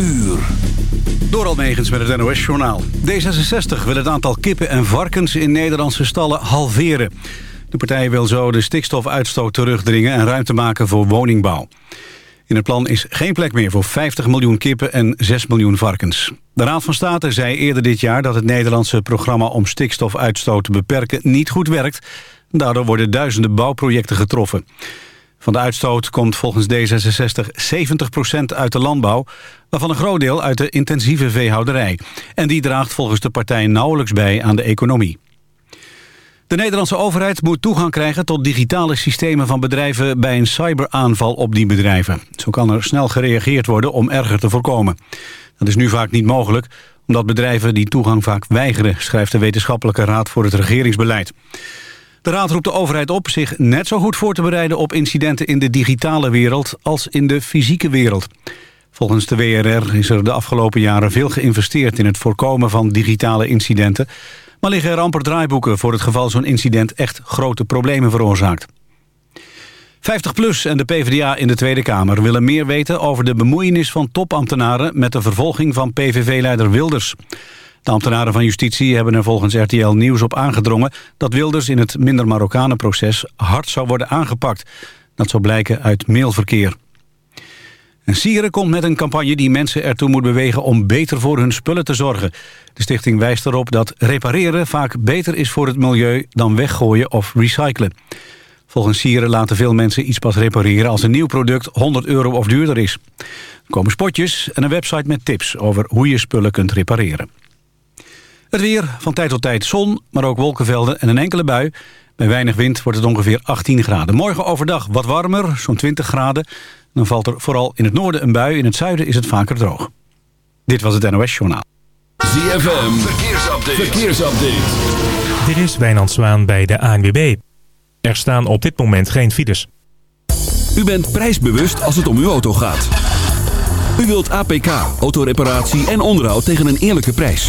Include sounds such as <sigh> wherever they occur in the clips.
uur. Door Almegens met het NOS-journaal. D66 wil het aantal kippen en varkens in Nederlandse stallen halveren. De partij wil zo de stikstofuitstoot terugdringen... en ruimte maken voor woningbouw. In het plan is geen plek meer voor 50 miljoen kippen en 6 miljoen varkens. De Raad van State zei eerder dit jaar dat het Nederlandse programma... om stikstofuitstoot te beperken niet goed werkt. Daardoor worden duizenden bouwprojecten getroffen. Van de uitstoot komt volgens D66 70% uit de landbouw... waarvan een groot deel uit de intensieve veehouderij. En die draagt volgens de partij nauwelijks bij aan de economie. De Nederlandse overheid moet toegang krijgen tot digitale systemen van bedrijven bij een cyberaanval op die bedrijven. Zo kan er snel gereageerd worden om erger te voorkomen. Dat is nu vaak niet mogelijk, omdat bedrijven die toegang vaak weigeren, schrijft de Wetenschappelijke Raad voor het Regeringsbeleid. De Raad roept de overheid op zich net zo goed voor te bereiden op incidenten in de digitale wereld als in de fysieke wereld. Volgens de WRR is er de afgelopen jaren veel geïnvesteerd in het voorkomen van digitale incidenten. Maar liggen er amper draaiboeken voor het geval zo'n incident echt grote problemen veroorzaakt. 50PLUS en de PvdA in de Tweede Kamer willen meer weten over de bemoeienis van topambtenaren met de vervolging van PVV-leider Wilders. De ambtenaren van justitie hebben er volgens RTL Nieuws op aangedrongen... dat Wilders in het minder Marokkanen-proces hard zou worden aangepakt. Dat zou blijken uit mailverkeer. En Sieren komt met een campagne die mensen ertoe moet bewegen... om beter voor hun spullen te zorgen. De stichting wijst erop dat repareren vaak beter is voor het milieu... dan weggooien of recyclen. Volgens Sieren laten veel mensen iets pas repareren... als een nieuw product 100 euro of duurder is. Er komen spotjes en een website met tips over hoe je spullen kunt repareren. Het weer, van tijd tot tijd zon, maar ook wolkenvelden en een enkele bui. Bij weinig wind wordt het ongeveer 18 graden. Morgen overdag wat warmer, zo'n 20 graden. Dan valt er vooral in het noorden een bui, in het zuiden is het vaker droog. Dit was het NOS Journaal. ZFM, verkeersupdate. verkeersupdate. Dit is Wijnand Zwaan bij de ANWB. Er staan op dit moment geen files. U bent prijsbewust als het om uw auto gaat. U wilt APK, autoreparatie en onderhoud tegen een eerlijke prijs.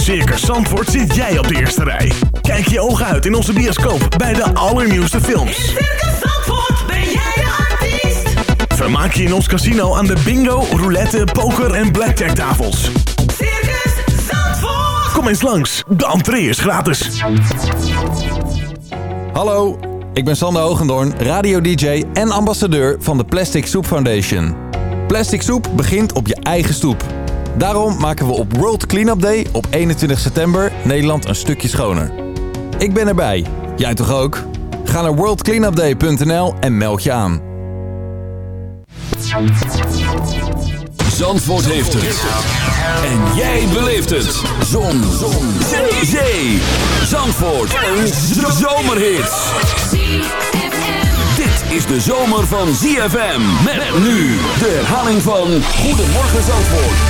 Circus Zandvoort zit jij op de eerste rij. Kijk je ogen uit in onze bioscoop bij de allernieuwste films. In Circus Zandvoort ben jij de artiest. Vermaak je in ons casino aan de bingo, roulette, poker en blackjack tafels. Circus Zandvoort. Kom eens langs, de entree is gratis. Hallo, ik ben Sander Hogendoorn, radio-dj en ambassadeur van de Plastic Soup Foundation. Plastic soep begint op je eigen stoep. Daarom maken we op World Cleanup Day op 21 september Nederland een stukje schoner. Ik ben erbij. Jij toch ook? Ga naar worldcleanupday.nl en meld je aan. Zandvoort heeft het. En jij beleeft het. Zon. Zon. Zee. Zee. Zandvoort. Een zomerhit. Dit is de zomer van ZFM. Met nu de herhaling van Goedemorgen Zandvoort.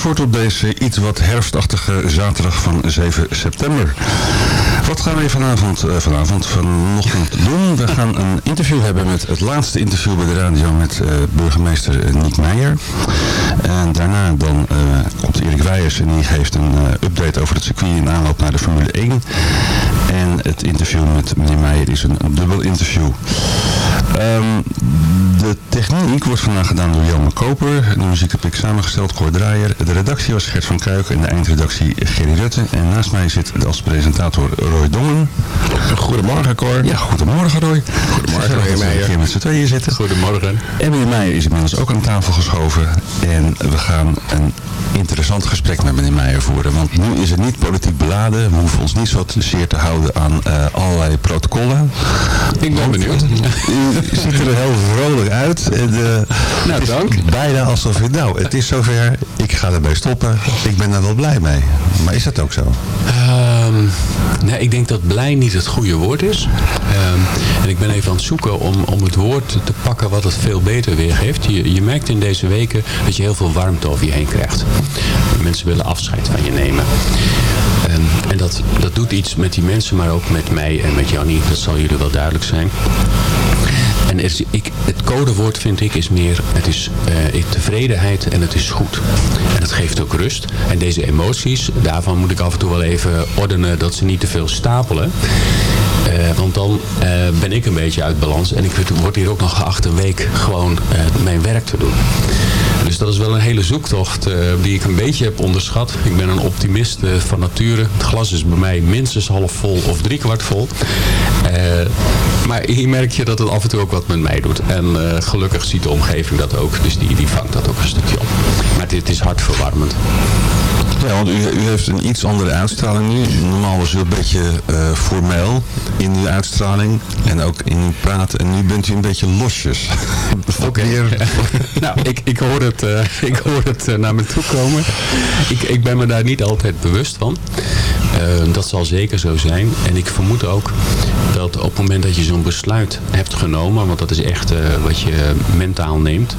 Zandvoort op deze iets wat herfstachtige zaterdag van 7 september. Wat gaan we vanavond, eh, vanavond, vanochtend doen? We gaan een interview hebben met het laatste interview bij de radio met eh, burgemeester eh, Niek Meijer. En daarna dan eh, komt Erik Weijers en die geeft een update over het circuit in aanloop naar de Formule 1. En het interview met meneer Meijer is een dubbel interview. Ehm, de techniek wordt vandaag gedaan door Jelme Koper. De muziek heb ik samengesteld, Cor Draaier. De redactie was Gert van Kuik en de eindredactie Gerry Rutte. En naast mij zit als presentator Roy Dongen. Goedemorgen Cor. Ja, goedemorgen Roy. Goedemorgen, we Meijer. keer met z'n tweeën zitten. Goedemorgen. En meneer Meijer is inmiddels ook aan tafel geschoven. En we gaan een interessant gesprek met meneer Meijer voeren. Want nu is het niet politiek beladen. We hoeven ons niet zo te zeer te houden aan eh, allerlei protocollen. Ik ben benieuwd. U ziet er heel vrolijk uit. En, eh, Nou, dank. Bijna alsof je, nou, het is zover. Ik ga erbij stoppen. Ik ben er wel blij mee. Maar is dat ook zo? Ehm, nee, ik denk dat blij niet het goede woord is. Ehm, en ik ben even aan het zoeken om, om het woord te pakken wat het veel beter weergeeft. Je, je merkt in deze weken dat je heel veel warmte over je heen krijgt. Mensen willen afscheid van je nemen. Ehm, en dat, dat doet iets met die mensen, maar ook met mij en met Jannie. Dat zal jullie wel duidelijk zijn. En ik, het codewoord vind ik is meer, het is eh, tevredenheid en het is goed. En het geeft ook rust. En deze emoties, daarvan moet ik af en toe wel even ordenen dat ze niet te veel stapelen. Eh, want dan eh, ben ik een beetje uit balans. En ik word- hier ook nog geacht een week gewoon mijn werk te doen. Dus dat is wel een hele zoektocht eh, die ik een beetje heb onderschat. Ik ben een optimist eh, van nature. Het glas is bij mij minstens half vol of driekwart vol. Eh, maar hier merk je dat het af en toe ook wat met mij doet. En gelukkig ziet de omgeving dat ook. Dus die, die vangt dat ook een stukje op. Maar het is hartverwarmend. Ja, want u, u heeft een iets andere uitstraling nu. Normaal was u een beetje eh, formeel in uw uitstraling en ook in uw praten. En nu bent u een beetje losjes. <laughs> Oké. <laughs> nou, ik, ik hoor het, eh, ik hoor het eh, naar me toe komen. Ik, ik ben me daar niet altijd bewust van. Dat zal zeker zo zijn. En ik vermoed ook dat op het moment dat je zo'n besluit hebt genomen, want dat is echt wat je mentaal neemt,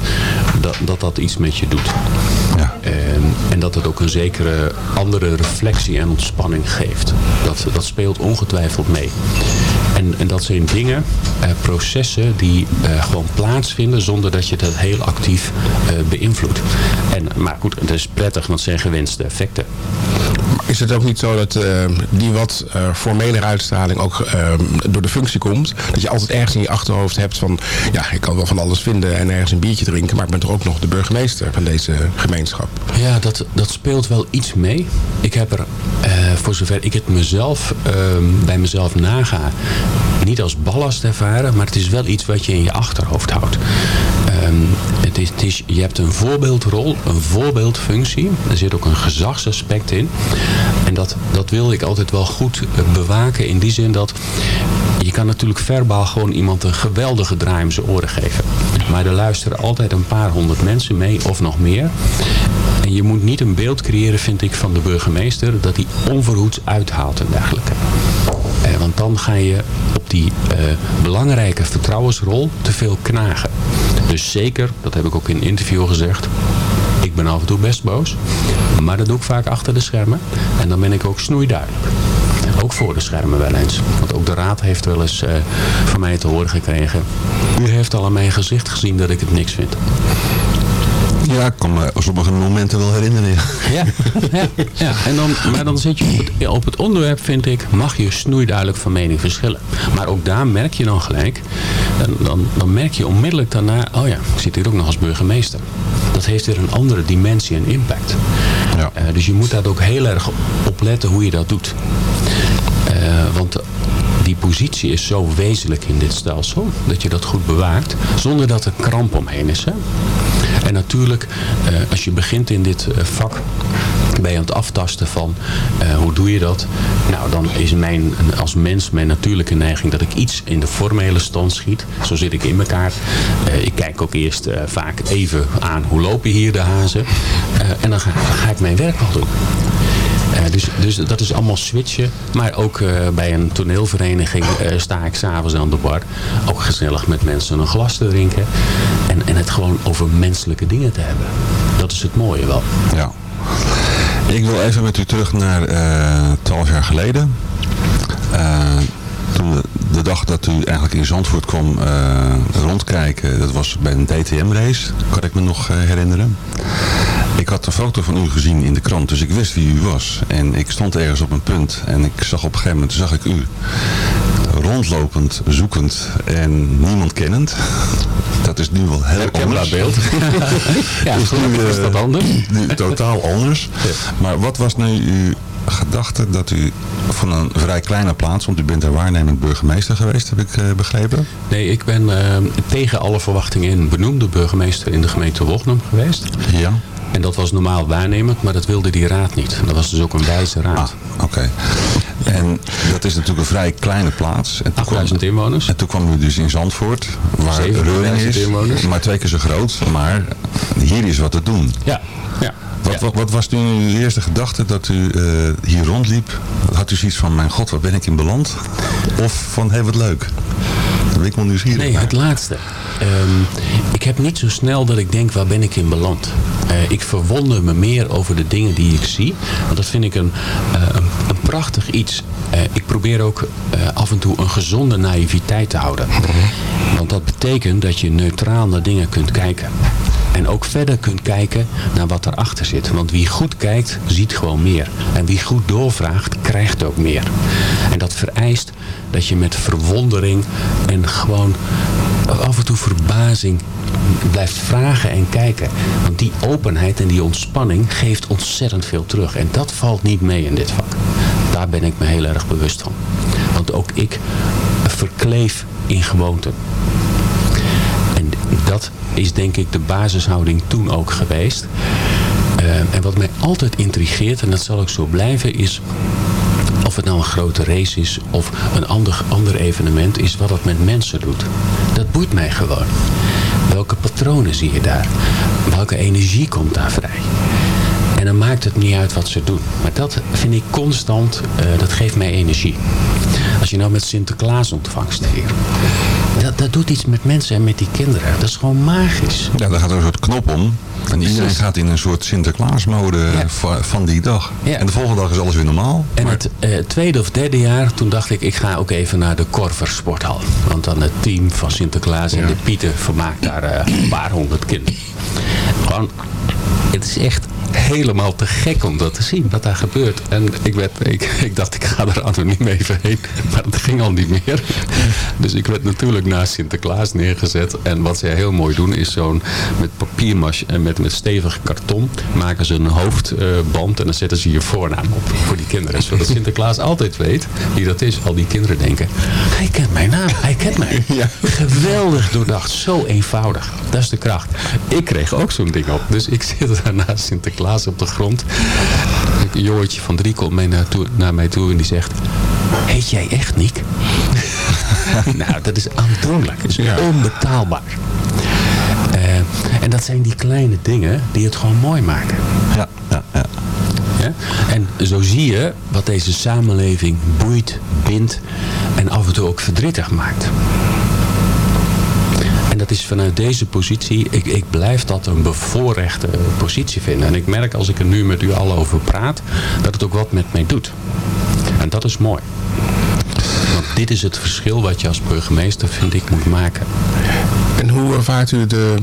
dat, dat dat iets met je doet. Ja. En dat het ook een zekere andere reflectie en ontspanning geeft. Dat, dat speelt ongetwijfeld mee. En, en dat zijn dingen, eh, processen die eh, gewoon plaatsvinden zonder dat je dat heel actief eh, beïnvloedt. En, maar goed, het is prettig, want het zijn gewenste effecten. Is het ook niet zo dat eh, die wat uh, formelere uitstraling ook uh, door de functie komt? Dat je altijd ergens in je achterhoofd hebt van... ja, ik kan wel van alles vinden en ergens een biertje drinken... maar ik ben toch ook nog de burgemeester van deze gemeenschap? Ja, dat, dat speelt wel iets mee. Ik heb er, uh, voor zover ik het mezelf uh, bij mezelf naga... niet als ballast ervaren... maar het is wel iets wat je in je achterhoofd houdt. Um, het is, je hebt een voorbeeldrol, een voorbeeldfunctie. Er zit ook een gezagsaspect in. En dat, dat wil ik altijd wel goed bewaken in die zin dat... Je kan natuurlijk verbaal gewoon iemand een geweldige draai om zijn oren geven. Maar er luisteren altijd een paar honderd mensen mee of nog meer. En je moet niet een beeld creëren, vind ik, van de burgemeester... dat hij onverhoeds uithaalt en dergelijke. Eh, want dan ga je op die eh, belangrijke vertrouwensrol te veel knagen. Dus zeker, dat heb ik ook in een interview gezegd... Ik ben af en toe best boos. Maar dat doe ik vaak achter de schermen. En dan ben ik ook snoeiduidelijk. Ook voor de schermen wel eens. Want ook de raad heeft wel eens uh, van mij te horen gekregen. U heeft al aan mijn gezicht gezien dat ik het niks vind. Ja, ik kan me sommige momenten wel herinneren. Ja, ja, ja. En dan, maar dan zit je op het, op het onderwerp, vind ik, mag je snoeiduidelijk van mening verschillen. Maar ook daar merk je dan gelijk, dan, dan, dan merk je onmiddellijk daarna, oh ja, ik zit hier ook nog als burgemeester. Dat heeft weer een andere dimensie en impact. Ja. Uh, dus je moet daar ook heel erg op letten hoe je dat doet. Uh, want die positie is zo wezenlijk in dit stelsel, dat je dat goed bewaakt, zonder dat er kramp omheen is. Hè? En natuurlijk, uh, als je begint in dit uh, vak, ben je aan het aftasten van uh, hoe doe je dat? Nou, dan is mijn, als mens mijn natuurlijke neiging dat ik iets in de formele stand schiet. Zo zit ik in elkaar. ik kijk ook eerst vaak even aan hoe lopen hier de hazen. en dan ga, ga, ik mijn werk wel doen. Eh, dus, dus dat is allemaal switchen. Maar ook eh, bij een toneelvereniging eh, sta ik s'avonds aan de bar. Ook gezellig met mensen een glas te drinken. En, en het gewoon over menselijke dingen te hebben. Dat is het mooie wel. Ja. Ik wil even met u terug naar twaalf jaar geleden. Toen de, dag dat u eigenlijk in Zandvoort kwam eh, rondkijken, dat was bij een DTM-race, kan ik me nog eh, herinneren. Ik had een foto van u gezien in de krant, dus ik wist wie u was. En ik stond ergens op een punt en ik zag op een gegeven moment zag ik u rondlopend, zoekend en niemand kennend. Dat is nu wel heel anders. beeld. <laughs> ja, is nu, is eh, dat anders. nu totaal anders. Maar wat was nu uw gedachte dat u van een vrij kleine plaats, want u bent daar waarnemend burgemeester geweest, heb ik eh, begrepen. Nee, ik ben eh, tegen alle verwachtingen in benoemde burgemeester in de gemeente Wognum geweest. Ja. En dat was normaal waarnemend, maar dat wilde die raad niet. Dat was dus ook een wijze raad. Ah, oké. En dat is natuurlijk een vrij kleine plaats. En toen kwam- 8000 inwoners. En toen kwam u dus in Zandvoort, waar 7000 Reuring is, inwoners. maar twee keer zo groot. Maar hier is wat te doen. Ja, ja. Wat, wat, wat was toen uw eerste gedachte dat u eh, hier rondliep? Had u zoiets van, mijn god, waar ben ik in beland? Of van, hé, wat leuk. Daar ben ik wel nieuwsgierig Nee, het laatste. Ehm, ik heb niet zo snel dat ik denk, waar ben ik in beland? Eh, ik verwonder me meer over de dingen die ik zie. Want dat vind ik een, eh, een, een prachtig iets. Eh, ik probeer ook eh, af en toe een gezonde naïviteit te houden. Want dat betekent dat je neutraal naar dingen kunt kijken. En ook verder kunt kijken naar wat erachter zit. Want wie goed kijkt, ziet gewoon meer. En wie goed doorvraagt, krijgt ook meer. En dat vereist dat je met verwondering en gewoon af en toe verbazing blijft vragen en kijken. Want die openheid en die ontspanning geeft ontzettend veel terug. En dat valt niet mee in dit vak. Daar ben ik me heel erg bewust van. Want ook ik verkleef in gewoonten. Dat is denk ik de basishouding toen ook geweest. Eh, en wat mij altijd intrigeert, en dat zal ook zo blijven, is of het nou een grote race is of een ander, ander evenement, is wat het met mensen doet. Dat boeit mij gewoon. Welke patronen zie je daar? Welke energie komt daar vrij? En dan maakt het niet uit wat ze doen. Maar dat vind ik constant, eh, dat geeft mij energie. Als je nou met Sinterklaas ontvangst hier. Dat, dat doet iets met mensen en met die kinderen. Dat is gewoon magisch. Ja, daar gaat er een soort knop om. En iedereen gaat in een soort Sinterklaasmode Ja. va- van die dag. Ja. En de volgende dag is alles weer normaal. En Maar- het eh, tweede of derde jaar, toen dacht ik, ik ga ook even naar de Korver Sporthal. Want dan het team van Sinterklaas en de Pieten vermaakt daar eh, een paar honderd kinderen. Gewoon, het is echt helemaal te gek om dat te zien, wat daar gebeurt. En ik, werd, ik, <laughs> ik dacht, ik ga er anoniem even heen. Maar het ging al niet meer. Dus ik werd natuurlijk naast Sinterklaas neergezet. En wat zij heel mooi doen, is zo'n met papiermas en met, met stevig karton maken ze een hoofdband en dan zetten ze je voornaam op voor die kinderen. Zodat Sinterklaas <laughs> altijd weet wie dat is. Al die kinderen denken, hij kent mijn naam, hij kent mij. <laughs> Geweldig doordacht, zo eenvoudig. Dat is de kracht. Ik kreeg ook zo'n ding op. Dus ik zit <laughs> daar naast Sinterklaas op de grond. Een jongetje van drie komt mee naar, toe, naar mij toe en die zegt... Heet jij echt Niek? <laughs> nou, dat is aandoenlijk. Dat is onbetaalbaar. Eh, en dat zijn die kleine dingen die het gewoon mooi maken. ja, ja, ja. Ja? En zo zie je wat deze samenleving boeit, bindt en af en toe ook verdrietig maakt. Dat is vanuit deze positie, ik, ik blijf dat een bevoorrechte positie vinden. En ik merk als ik er nu met u al over praat, dat het ook wat met mij doet. En dat is mooi. Want dit is het verschil wat je als burgemeester, vind ik, moet maken. En hoe ervaart u de,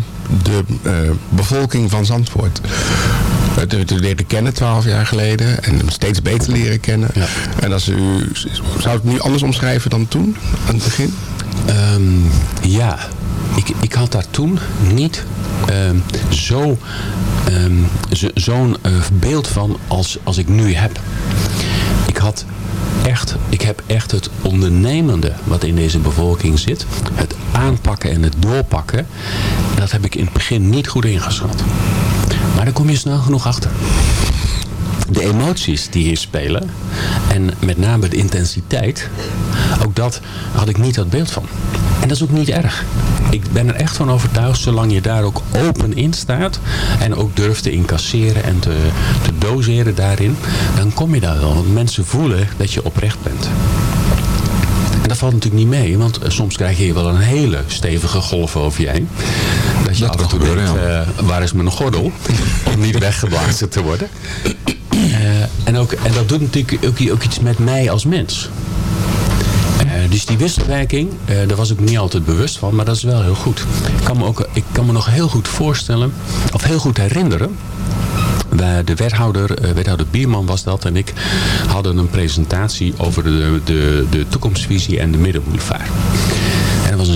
de eh, bevolking van Zandvoort? Eh, te, te leren kennen twaalf jaar geleden en hem steeds beter leren kennen. Ja. En als u, zou het nu anders omschrijven dan toen, aan het begin? Ehm, ja, ik, ik had daar toen niet ehm, ehm, zo- zo'n eh, beeld van als, als ik nu heb. Ik had echt, ik heb echt het ondernemende wat in deze bevolking zit. Het aanpakken en het doorpakken. Dat heb ik in het begin niet goed ingeschat. Maar daar kom je snel genoeg achter. De emoties die hier spelen. En met name de intensiteit. Ook dat had ik niet dat beeld van. En dat is ook niet erg. Ik ben er echt van overtuigd, zolang je daar ook open in staat. En ook durft te incasseren en te, te doseren daarin. Dan kom je daar wel. Want mensen voelen dat je oprecht bent. En dat valt natuurlijk niet mee, want soms krijg je hier wel een hele stevige golf over je heen. Dat je af en toe denkt, eh, waar is mijn gordel? Om niet <laughs> weggeblazen te worden. En, ook, en dat doet natuurlijk ook, ook iets met mij als mens. Eh, dus die wisselwerking, eh, daar was ik niet altijd bewust van, maar dat is wel heel goed. Ik kan me, ook, ik kan me nog heel goed voorstellen, of heel goed herinneren, wij- de wethouder, eh, wethouder Bierman was dat en ik hadden een presentatie over de, de, de toekomstvisie en de middenboulevard.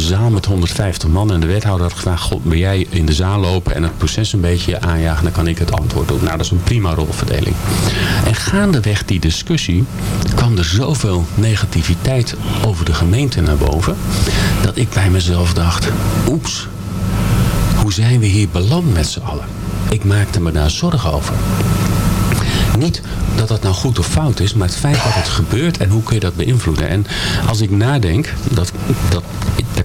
Zaal met 150 man en de wethouder had gevraagd, God, wil jij in de zaal lopen en het proces een beetje aanjagen, dan kan ik het antwoord doen. Nou, dat is een prima rolverdeling. En gaandeweg die discussie kwam er zoveel negativiteit over de gemeente naar boven, dat ik bij mezelf dacht, oeps, hoe zijn we hier beland met z'n allen? Ik maakte me daar zorgen over. Niet dat dat nou goed of fout is, maar het feit dat het gebeurt en hoe kun je dat beïnvloeden. En als ik nadenk, dat, dat,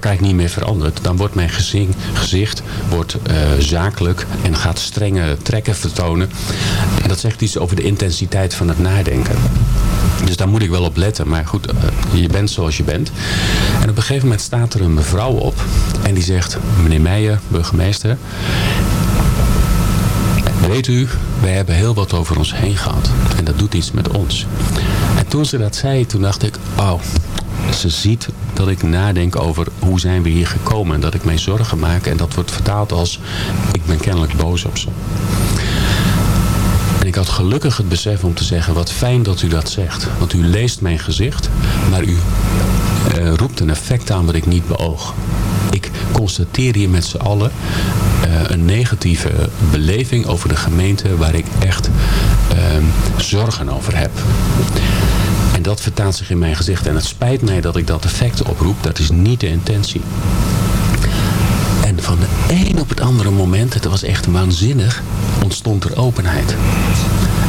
ik niet meer veranderd, dan wordt mijn gezin, gezicht wordt, eh, zakelijk en gaat strenge trekken vertonen. En dat zegt iets over de intensiteit van het nadenken. Dus daar moet ik wel op letten. Maar goed, eh, je bent zoals je bent. En op een gegeven moment staat er een mevrouw op. En die zegt, meneer Meijer, burgemeester. Weet u, wij hebben heel wat over ons heen gehad. En dat doet iets met ons. En toen ze dat zei, toen dacht ik, oh, ze ziet dat ik nadenk over hoe zijn we hier gekomen. En dat ik mij zorgen maak. En dat wordt vertaald als, ik ben kennelijk boos op ze. En ik had gelukkig het besef om te zeggen, wat fijn dat u dat zegt. Want u leest mijn gezicht, maar u eh, roept een effect aan wat ik niet beoog. Ik constateer hier met z'n allen eh, een negatieve beleving over de gemeente waar ik echt ehm, zorgen over heb. En dat vertaalt zich in mijn gezicht. En het spijt mij dat ik dat effect oproep. Dat is niet de intentie. En van de een op het andere moment, het was echt waanzinnig, ontstond er openheid.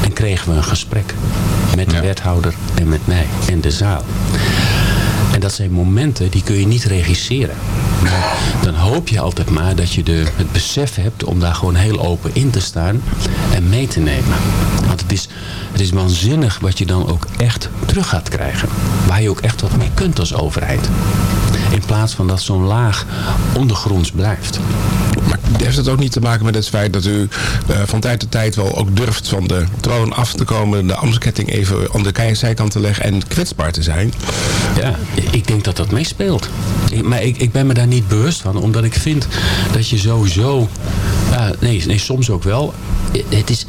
En kregen we een gesprek met de wethouder en met mij in de zaal. En dat zijn momenten die kun je niet regisseren. Dan hoop je altijd maar dat je de, het besef hebt om daar gewoon heel open in te staan en mee te nemen. Want het is, het is waanzinnig wat je dan ook echt terug gaat krijgen. Waar je ook echt wat mee kunt als overheid. In plaats van dat zo'n laag ondergronds blijft. Maar heeft het ook niet te maken met het feit dat u eh, van tijd tot tijd wel ook durft van de troon af te komen, de Amsketting even aan de zijkant te leggen en kwetsbaar te zijn? Ja, ik denk dat dat meespeelt. Maar ik, ik ben me daar niet bewust van, omdat ik vind dat je sowieso... Ja, nee, nee, soms ook wel. Het is-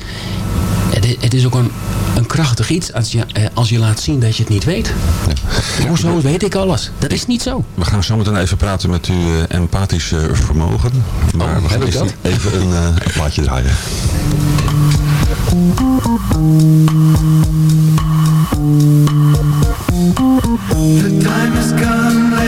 het is ook een, een krachtig iets als je, eh, als je laat zien dat je het niet weet. Hoezo weet ik alles? Dat is niet zo. We gaan zo meteen even praten met uw eh, empathische vermogen. Maar we gaan heb ik eerst dat? even een, eh, een plaatje draaien. The time has come,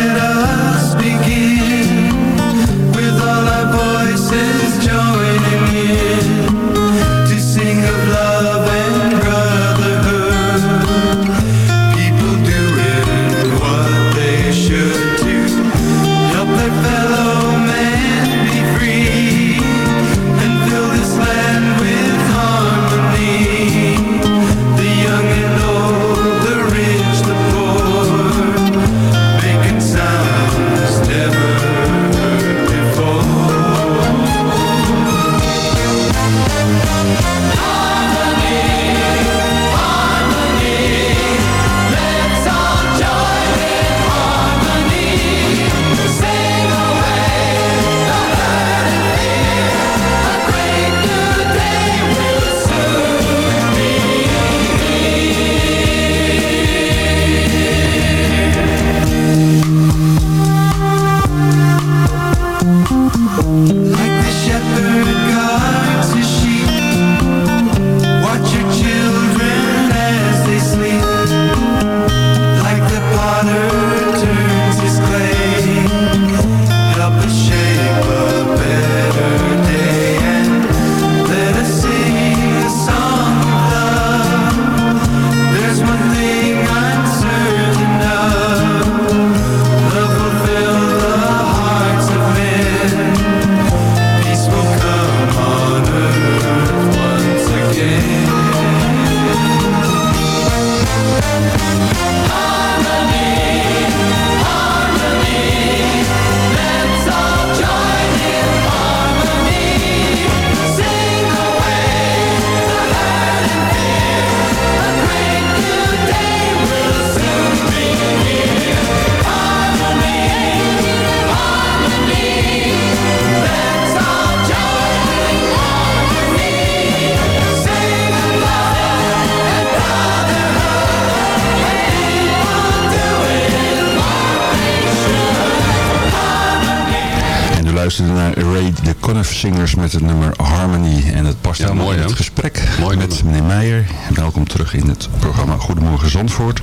ilgili Conniff Singers met het nummer Harmony. En dat past Ja, helemaal mooi, in het gesprek Mooi met nummer. meneer Meijer. Welkom terug in het programma Goedemorgen Zandvoort.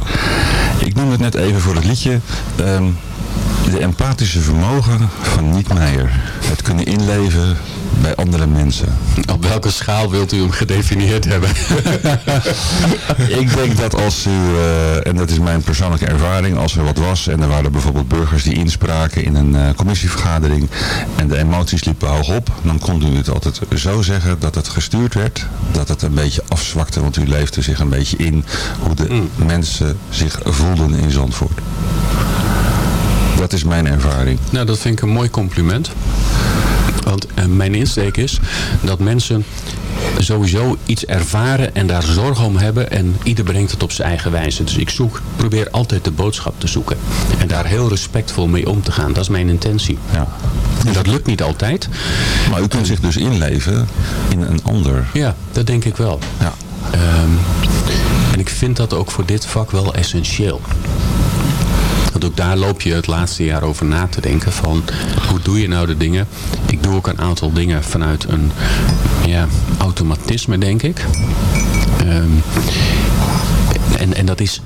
Ik noemde het net even voor het liedje. ehm, de empathische vermogen van Niek Meijer. Het kunnen inleven bij andere mensen. Op welke schaal wilt u hem gedefinieerd hebben? <laughs> Ik denk dat als u, eh, en dat is mijn persoonlijke ervaring, als er wat was en er waren bijvoorbeeld burgers die inspraken in een eh, commissievergadering en de emoties liepen hoog op, dan kon u het altijd zo zeggen dat het gestuurd werd, dat het een beetje afzwakte, want u leefde zich een beetje in hoe de mensen zich voelden in Zandvoort. Dat is mijn ervaring. Nou, dat vind ik een mooi compliment. Want eh, mijn insteek is dat mensen sowieso iets ervaren en daar zorg om hebben en ieder brengt het op zijn eigen wijze. Dus ik zoek, probeer altijd de boodschap te zoeken en daar heel respectvol mee om te gaan. Dat is mijn intentie. Ja. En dat lukt niet altijd. Maar u kunt zich dus inleven in een ander. Ja, dat denk ik wel. Ja. Ehm, en ik vind dat ook voor dit vak wel essentieel. Want ook daar loop je het laatste jaar over na te denken van hoe doe je nou de dingen. Ik doe ook een aantal dingen vanuit een ja, automatisme denk ik. Ehm, en, en dat is...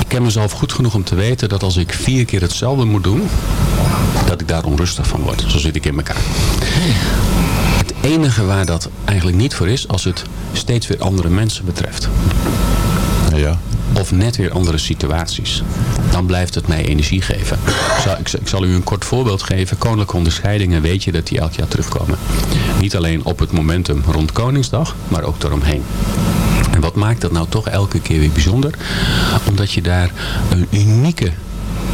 Ik ken mezelf goed genoeg om te weten dat als ik vier keer hetzelfde moet doen, dat ik daar onrustig van word. Zo zit ik in elkaar. Het enige waar dat eigenlijk niet voor is, als het steeds weer andere mensen betreft. Ja. Of net weer andere situaties. Dan blijft het mij energie geven. Ik zal, u een kort voorbeeld geven. Koninklijke onderscheidingen weet je dat die elk jaar terugkomen. Niet alleen op het momentum rond Koningsdag, maar ook daaromheen. En wat maakt dat nou toch elke keer weer bijzonder? Omdat je daar een unieke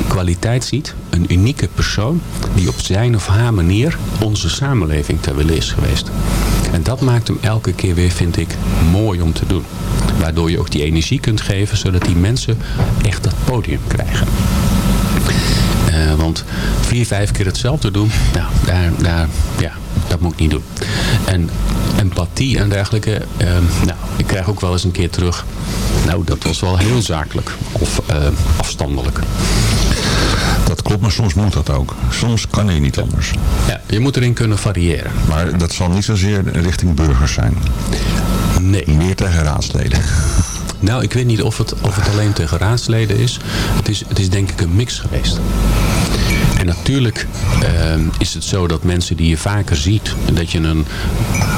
kwaliteit ziet. Een unieke persoon die op zijn of haar manier onze samenleving ter wille is geweest. En dat maakt hem elke keer weer, vind ik, mooi om te doen. Waardoor je ook die energie kunt geven, zodat die mensen echt dat podium krijgen. Eh, want vier, vijf keer hetzelfde doen, nou, daar, daar, ja, dat moet ik niet doen. En empathie en dergelijke, eh, nou, ik krijg ook wel eens een keer terug. Nou, dat was wel heel zakelijk of eh, afstandelijk. Dat klopt, maar soms moet dat ook. Soms kan je niet anders. Ja, je moet erin kunnen variëren. Maar dat zal niet zozeer richting burgers zijn. Nee. Meer tegen raadsleden. <laughs> Nou, ik weet niet of het, of het alleen tegen raadsleden is. Het, is. het is denk ik een mix geweest. En natuurlijk ehm, is het zo dat mensen die je vaker ziet, dat je een,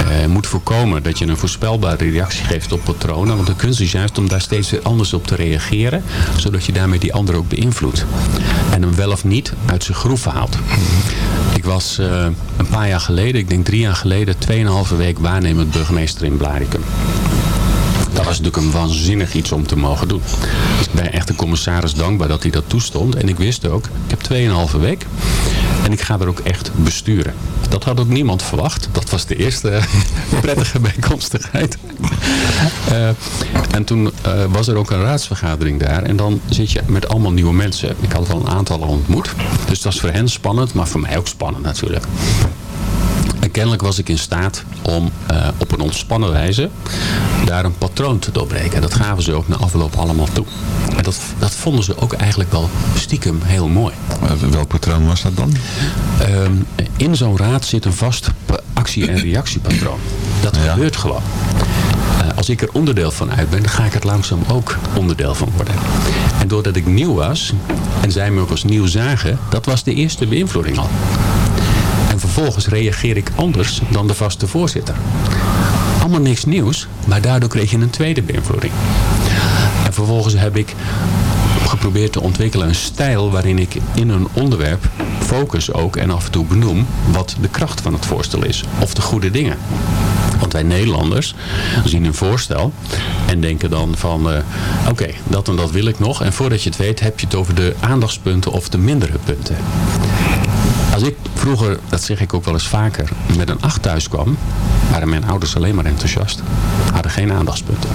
eh, moet voorkomen dat je een voorspelbare reactie geeft op patronen. Want de kunst is juist om daar steeds weer anders op te reageren, zodat je daarmee die ander ook beïnvloedt. En hem wel of niet uit zijn groef haalt. Ik was eh, een paar jaar geleden, ik denk drie jaar geleden, 2,5 week waarnemend burgemeester in Blaricum. Dat was natuurlijk een waanzinnig iets om te mogen doen. Dus ik ben echt de commissaris dankbaar dat hij dat toestond. En ik wist ook, ik heb 2,5 week. En ik ga er ook echt besturen. Dat had ook niemand verwacht. Dat was de eerste <laughs> prettige bijkomstigheid. Eh, en toen eh, was er ook een raadsvergadering daar. En dan zit je met allemaal nieuwe mensen. Ik had wel een aantal al ontmoet. Dus dat was voor hen spannend, maar voor mij ook spannend natuurlijk. En kennelijk was ik in staat om eh, op een ontspannen wijze daar een patroon te doorbreken. En dat gaven ze ook na afloop allemaal toe. En dat, dat vonden ze ook eigenlijk wel stiekem heel mooi. Welk patroon was dat dan? Ehm, in zo'n raad zit een vast actie- en reactiepatroon. Dat gebeurt gewoon. Eh, als ik er onderdeel van uit ben, dan ga ik er langzaam ook onderdeel van worden. En doordat ik nieuw was, en zij me ook als nieuw zagen, dat was de eerste beïnvloeding al. En vervolgens reageer ik anders dan de vaste voorzitter. Allemaal niks nieuws, maar daardoor kreeg je een tweede beïnvloeding. En vervolgens heb ik geprobeerd te ontwikkelen een stijl waarin ik in een onderwerp focus ook en af en toe benoem wat de kracht van het voorstel is. Of de goede dingen. Want wij Nederlanders zien een voorstel en denken dan van, eh, oké, dat en dat wil ik nog. En voordat je het weet heb je het over de aandachtspunten of de mindere punten. Als ik vroeger, dat zeg ik ook wel eens vaker, met een 8 thuis kwam, waren mijn ouders alleen maar enthousiast. Hadden geen aandachtspunten.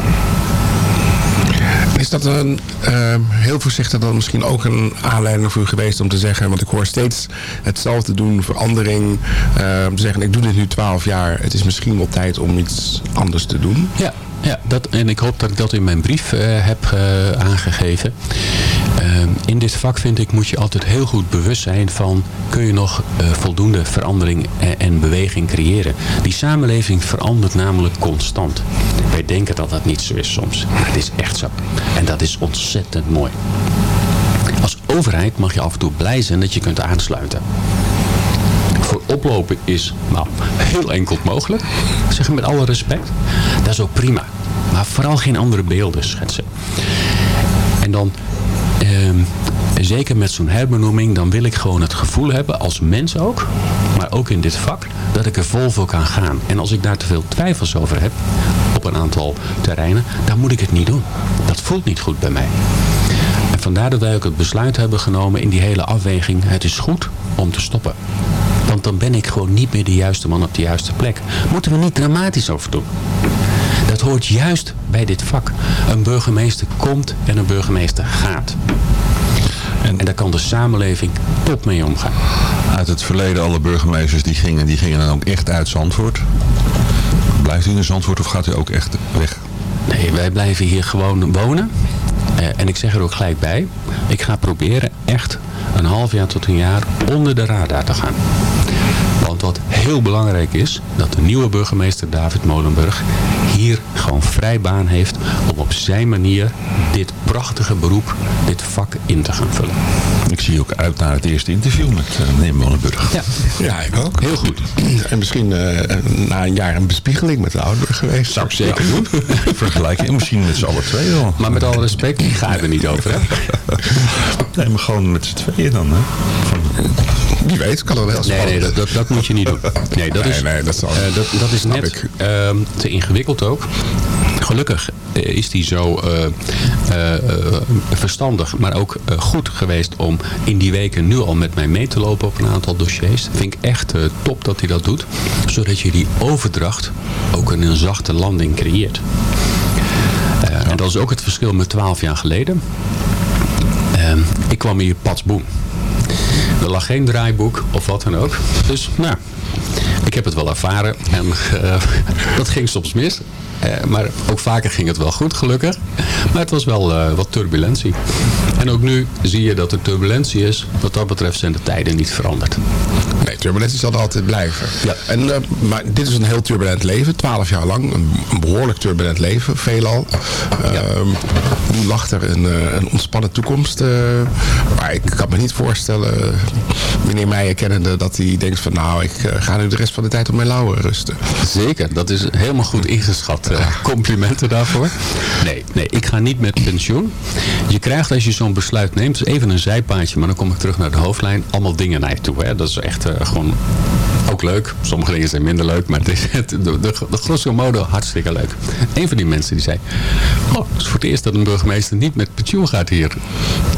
Is dat een, ehm, heel voorzichtig dan misschien ook een aanleiding voor u geweest om te zeggen, want ik hoor steeds hetzelfde doen, verandering, te zeggen ik doe dit nu 12 jaar, het is misschien wel tijd om iets anders te doen. Ja, ja dat, en ik hoop dat ik dat in mijn brief eh, heb eh, aangegeven. Ehm, in dit vak vind ik moet je altijd heel goed bewust zijn van kun je nog eh, voldoende verandering en, en beweging creëren. Die samenleving verandert namelijk constant. Wij denken dat dat niet zo is soms. Maar het is echt zo. En dat is ontzettend mooi. Als overheid mag je af en toe blij zijn dat je kunt aansluiten. Voor oplopen is nou, heel enkel mogelijk. Zeg met alle respect. Dat is ook prima. Maar vooral geen andere beelden schetsen. En dan, ehm, zeker met zo'n herbenoeming, dan wil ik gewoon het gevoel hebben, als mens ook, maar ook in dit vak, dat ik er vol voor kan gaan. En als ik daar te veel twijfels over heb, op een aantal terreinen, dan moet ik het niet doen. Dat voelt niet goed bij mij. En vandaar dat wij ook het besluit hebben genomen in die hele afweging, het is goed om te stoppen. Want dan ben ik gewoon niet meer de juiste man op de juiste plek. Moeten we niet dramatisch over doen. Hoort juist bij dit vak. Een burgemeester komt en een burgemeester gaat. En, en daar kan de samenleving top mee omgaan. Uit het verleden, alle burgemeesters die gingen, die gingen dan ook echt uit Zandvoort. Blijft u in Zandvoort of gaat u ook echt weg? Nee, wij blijven hier gewoon wonen. Eh, en ik zeg er ook gelijk bij. Ik ga proberen echt een half jaar tot een jaar onder de radar te gaan. Heel belangrijk is, dat de nieuwe burgemeester David Molenburg hier gewoon vrij baan heeft om op zijn manier dit prachtige beroep, dit vak in te gaan vullen. Ik zie ook uit naar het eerste interview met uh, meneer Molenburg. Ja. Ja, ik ook. Heel goed. En misschien eh, na een jaar een bespiegeling met de ouder geweest. Zou ik zeker doen. <laughs> Vergelijken, misschien met z'n alle twee wel. Maar met alle respect, ik ga er niet over. Hè? Nee, maar gewoon met z'n tweeën dan, hè? Wie weet, kan er wel Nee, spannend. nee, dat, dat, dat moet je niet doen. Nee, dat Nee, is, nee, dat zal- eh, dat, dat is net ehm, te ingewikkeld ook. Gelukkig eh, is die zo eh, verstandig, maar ook goed geweest om in die weken nu al met mij mee te lopen op een aantal dossiers. Vind ik echt top dat hij dat doet. Zodat je die overdracht ook in een zachte landing creëert. En dat is ook het verschil met 12 jaar geleden. Ehm, ik kwam hier patsboom. Er lag geen draaiboek of wat dan ook. Dus nou, ik heb het wel ervaren. En eh, <laughs> dat ging soms mis. Eh, maar ook vaker ging het wel goed, gelukkig. Maar het was wel eh, wat turbulentie. En ook nu zie je dat er turbulentie is. Wat dat betreft zijn de tijden niet veranderd. Turbulentie zal er altijd blijven. Ja. En, eh, maar dit is een heel turbulent leven, twaalf jaar lang. Een, een behoorlijk turbulent leven, veelal. Ehm, nu lag er een, eh, een ontspannen toekomst. eh, maar ik kan me niet voorstellen, meneer Meijer kennende, dat hij denkt van nou, ik ga nu de rest van de tijd op mijn lauwen rusten. Zeker, dat is helemaal goed ingeschat. Complimenten daarvoor. Nee, nee, ik ga niet met pensioen. Je krijgt als je zo'n besluit neemt, even een zijpaadje, maar dan kom ik terug naar de hoofdlijn, allemaal dingen naar je toe. Hè. Dat is echt eh, gewoon ook leuk. Sommige dingen zijn minder leuk, maar het is het, de, de, de grosso modo hartstikke leuk. Een van die mensen die zei, oh, het is voor het eerst dat een burgemeester niet met pensioen gaat hier.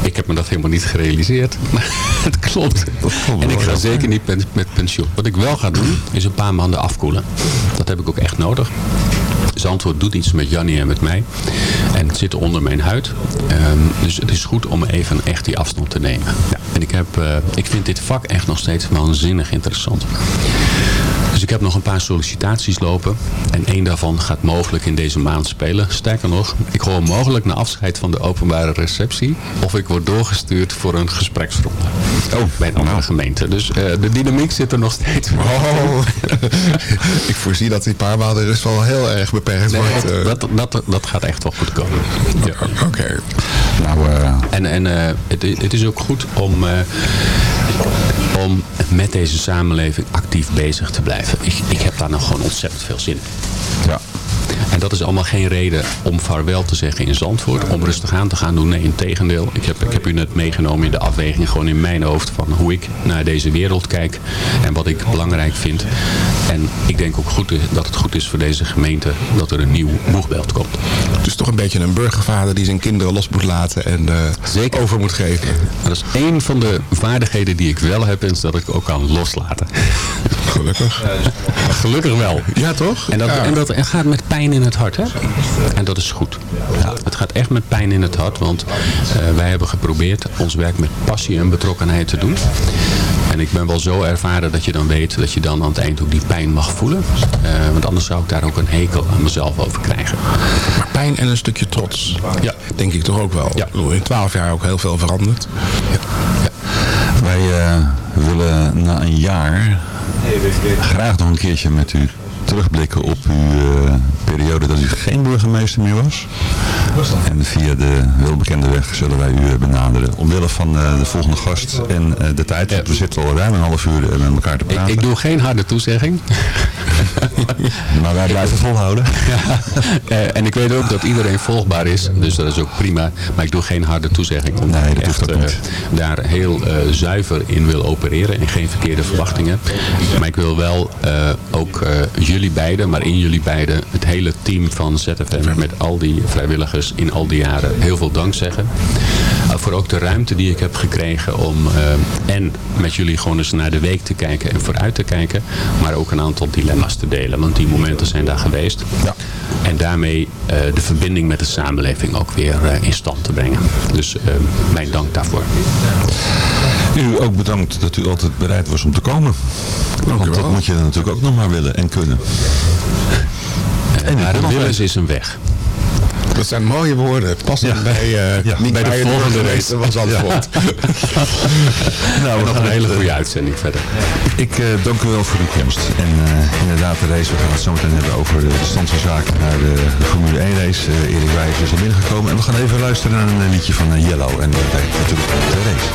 Ik heb me dat helemaal niet gerealiseerd, <laughs> maar het klopt. En ik ga zeker niet met, met pensioen. Wat ik wel ga doen, is een paar maanden afkoelen. Dat heb ik ook echt nodig. Zandvoort doet iets met Jannie en met mij. En het zit onder mijn huid. Ehm, dus het is goed om even echt die afstand te nemen. Ja. En ik, heb, eh, ik vind dit vak echt nog steeds waanzinnig interessant. Dus ik heb nog een paar sollicitaties lopen. En één daarvan gaat mogelijk in deze maand spelen. Sterker nog, ik hoor mogelijk na afscheid van de openbare receptie... of ik word doorgestuurd voor een gespreksronde. Oh, bij een andere gemeente. Dus eh, de dynamiek zit er nog steeds. Oh, <laughs> ik voorzie dat die paar maanden rust wel heel erg beperkt Nee, wordt. eh. dat, dat, dat, dat gaat echt wel goed komen. Ja. Oké. Nou, eh, En, en het, het is ook goed om, om met deze samenleving actief bezig te blijven. Ik, ik heb daar nog gewoon ontzettend veel zin in. ja. En dat is allemaal geen reden om vaarwel te zeggen in Zandvoort. Om rustig aan te gaan doen. Nee, in tegendeel. Ik heb, ik heb u net meegenomen in de afweging. Gewoon in mijn hoofd van hoe ik naar deze wereld kijk. En wat ik belangrijk vind. En ik denk ook goed, dat het goed is voor deze gemeente dat er een nieuw boegbeeld komt. Dus toch een beetje een burgervader die zijn kinderen los moet laten en eh, Zeker. over moet geven. Dat is één van de vaardigheden die ik wel heb. Is dat ik ook kan loslaten. Gelukkig. <laughs> Gelukkig wel. Ja, toch? En dat, Ja. en dat en gaat met pijn in het hart, hè? En dat is goed. Ja, het gaat echt met pijn in het hart, want eh, wij hebben geprobeerd ons werk met passie en betrokkenheid te doen. En ik ben wel zo ervaren dat je dan weet dat je dan aan het eind ook die pijn mag voelen. Eh, want anders zou ik daar ook een hekel aan mezelf over krijgen. Maar pijn en een stukje trots. Ja. Denk ik toch ook wel. Ja. In twaalf jaar ook heel veel veranderd. Wij eh, willen na een jaar graag nog een keertje met u terugblikken op uw eh, periode dat u geen burgemeester meer was. En via de welbekende weg zullen wij u eh, benaderen. Omwille van eh, de volgende gast en de tijd, want we zitten al ruim een half uur met elkaar te praten. ik doe geen harde toezegging. <laughs> Maar wij blijven volhouden. <laughs> Eh, en ik weet ook dat iedereen volgbaar is, dus dat is ook prima. Maar ik doe geen harde toezegging. Omdat Nee, dat hoeft echt ook niet. daar heel zuiver in wil opereren en geen verkeerde verwachtingen. Maar ik wil wel ook eh, jullie beiden, maar in jullie beiden, het hele team van ZFM met al die vrijwilligers in al die jaren heel veel dank zeggen. Eh, voor ook de ruimte die ik heb gekregen om eh, en met jullie gewoon eens naar de week te kijken en vooruit te kijken. Maar ook een aantal dilemma's te delen, want die momenten zijn daar geweest. Ja. En daarmee eh, de verbinding met de samenleving ook weer in stand te brengen. Dus mijn dank daarvoor. U ook bedankt dat u altijd bereid was om te komen. Want dat wel. moet je natuurlijk ook nog maar willen en kunnen. En nog willens bij- is een weg. Dat zijn mooie woorden. Passen Ja. bij, eh, Ja. Bij de volgende burgemeester was antwoord. <laughs> Nou, En nog een hele goede uitzending verder. Ik eh, dank u wel voor uw komst. En eh, inderdaad, de race, we gaan het zo meteen hebben over de stand van zaken naar de, Formule 1 race. Eh, Erik Wijs is al binnengekomen. En we gaan even luisteren naar een eh, liedje van eh, Yellow. En dat natuurlijk de race.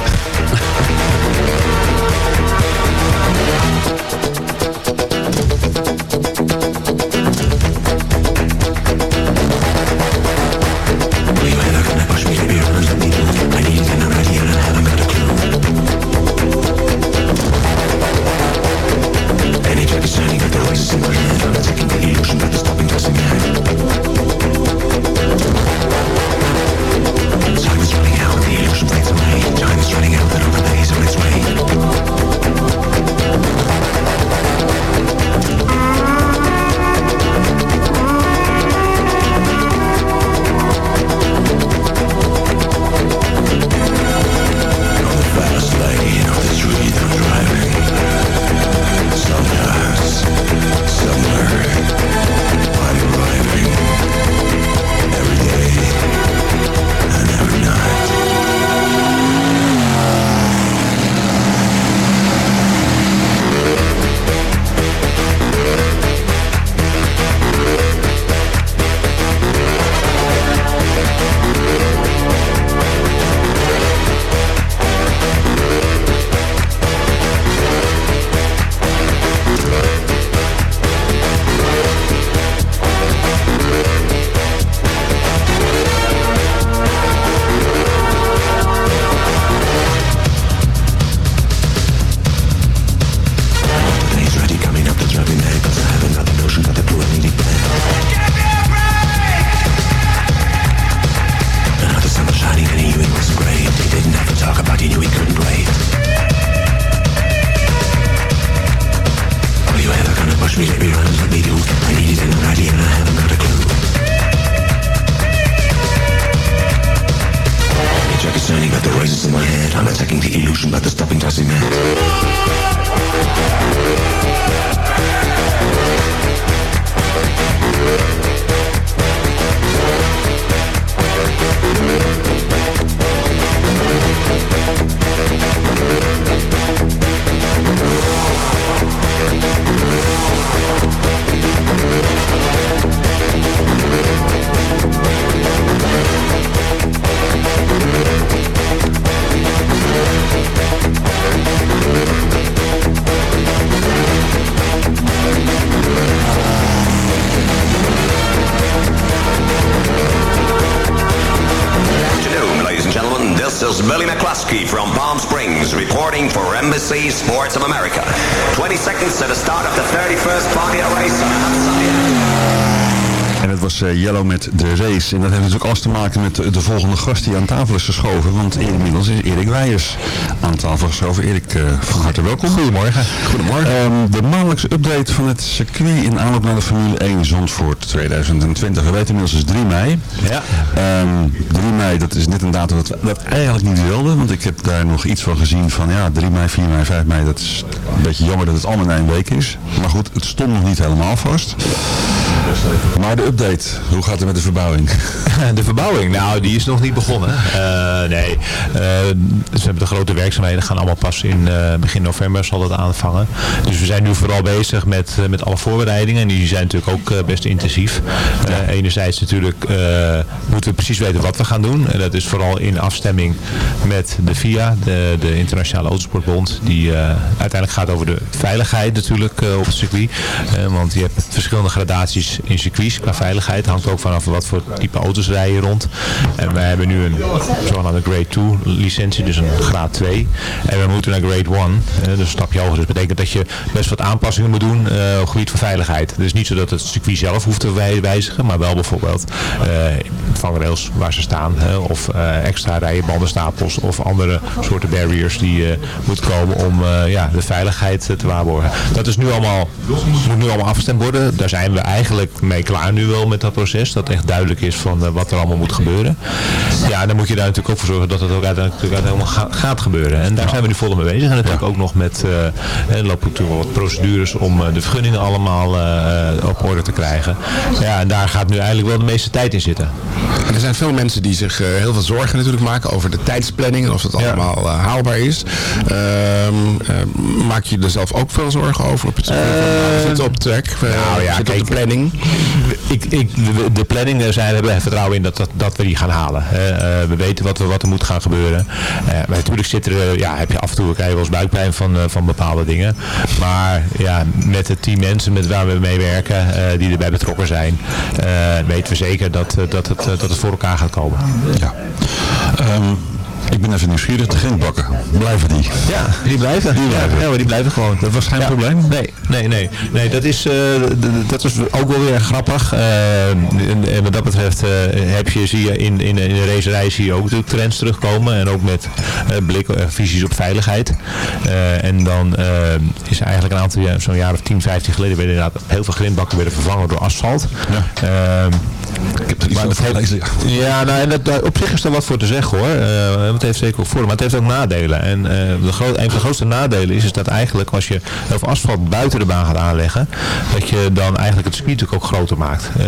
Met de race. En dat heeft natuurlijk alles te maken met de, de volgende gast die aan tafel is geschoven. Want inmiddels is Erik Weijers aan tafel geschoven. Erik, eh, van harte welkom. Goedemorgen. Goedemorgen. de maandelijkse update van het circuit in aanloop naar de Formule 1 Zandvoort 2020. We weten inmiddels is 3 mei. Ja. Ehm, 3 mei, dat is net een datum dat we dat eigenlijk niet wilden. Want ik heb daar nog iets van gezien van ja, 3 mei, 4 mei, 5 mei. Dat is een beetje jammer dat het allemaal in één week is. Maar goed, het stond nog niet helemaal vast. Maar de update, hoe gaat het met de verbouwing? <laughs> De verbouwing, nou die is nog niet begonnen. <laughs> Eh, nee, Eh, ze hebben de grote werkzaamheden, gaan allemaal pas in eh, begin november zal dat aanvangen. Dus we zijn nu vooral bezig met, eh, met alle voorbereidingen en die zijn natuurlijk ook best intensief. Eh, enerzijds natuurlijk eh, moeten we precies weten wat we gaan doen. En dat is vooral in afstemming met de FIA, de, de Internationale Autosportbond, die eh, uiteindelijk gaat over de veiligheid natuurlijk eh, op het circuit. Want je hebt verschillende gradaties in circuits qua veiligheid. hangt ook vanaf wat voor type auto's rijden rond. En wij hebben nu een zogenaamde Grade 2 licentie, dus een graad 2. En we moeten naar Grade 1, eh, dus een stapje hoger. Dus dat betekent dat je best wat aanpassingen moet doen eh, op gebied van veiligheid. Is niet zo dat het circuit zelf hoeft te wij- wijzigen, maar wel bijvoorbeeld eh, vangrails waar ze staan. of eh, extra rijen, bandenstapels of andere soorten barriers die moeten komen om ja, de veiligheid te waarborgen. Dat is nu allemaal, moet nu allemaal afgestemd worden. Daar zijn we eigenlijk mee klaar nu wel met dat proces. Dat echt duidelijk is van eh, wat er allemaal moet gebeuren. Ja, dan moet je daar natuurlijk ook voor zorgen dat het ook uiteindelijk helemaal ga- gaat gebeuren. En daar zijn we nu volop mee bezig. En natuurlijk ook nog met, er lopen natuurlijk wat procedures om eh, de vergunningen allemaal op orde te krijgen. Ja, en daar gaat nu eigenlijk wel de meeste tijd in zitten. En er zijn veel mensen die zich heel veel zorgen natuurlijk maken over de tijdsplanning en of dat allemaal haalbaar is. Ehm, eh, maak je er zelf ook veel zorgen over op het uh, zit op track? nou ja, zit op de planning? Ik, ik, de, de planning eh, zijn, we hebben er vertrouwen in dat, dat, we die gaan halen. hè. Eh, we weten wat, er- wat er moet gaan gebeuren. Eh, maar natuurlijk zit er, eh, ja, heb je af en toe krijg je wel buikpijn van, eh, van bepaalde dingen. Maar ja, met het team mensen met waar we mee werken, eh, die erbij betrokken zijn, eh, weten we zeker dat, eh, dat, het, eh, dat het voor elkaar gaat komen. Ja. Ehm, ik ben even nieuwsgierig. De grindbakken, blijven die? Ja, die blijven. Die blijven. Ja, maar die blijven gewoon. Dat was geen probleem? Nee, nee, nee. nee dat, is, eh, dat is ook wel weer grappig. Eh, en, en wat dat betreft eh, heb je, zie je in, in, in de racerij zie je ook natuurlijk trends terugkomen. En ook met blik, visies op veiligheid. En dan is eigenlijk een aantal jaar, zo'n jaar of 10, 15 geleden, werden inderdaad heel veel grindbakken werden vervangen door asfalt. Ehm, Ik heb er over gelezen. ja. ja, nou, en dat, op zich is er wat voor te zeggen hoor. Eh, het heeft zeker ook voordelen, maar het heeft ook nadelen. En eh, de groot, een van de grootste nadelen is, is dat eigenlijk als je veel asfalt buiten de baan gaat aanleggen, dat je dan eigenlijk het circuit ook groter maakt. Eh,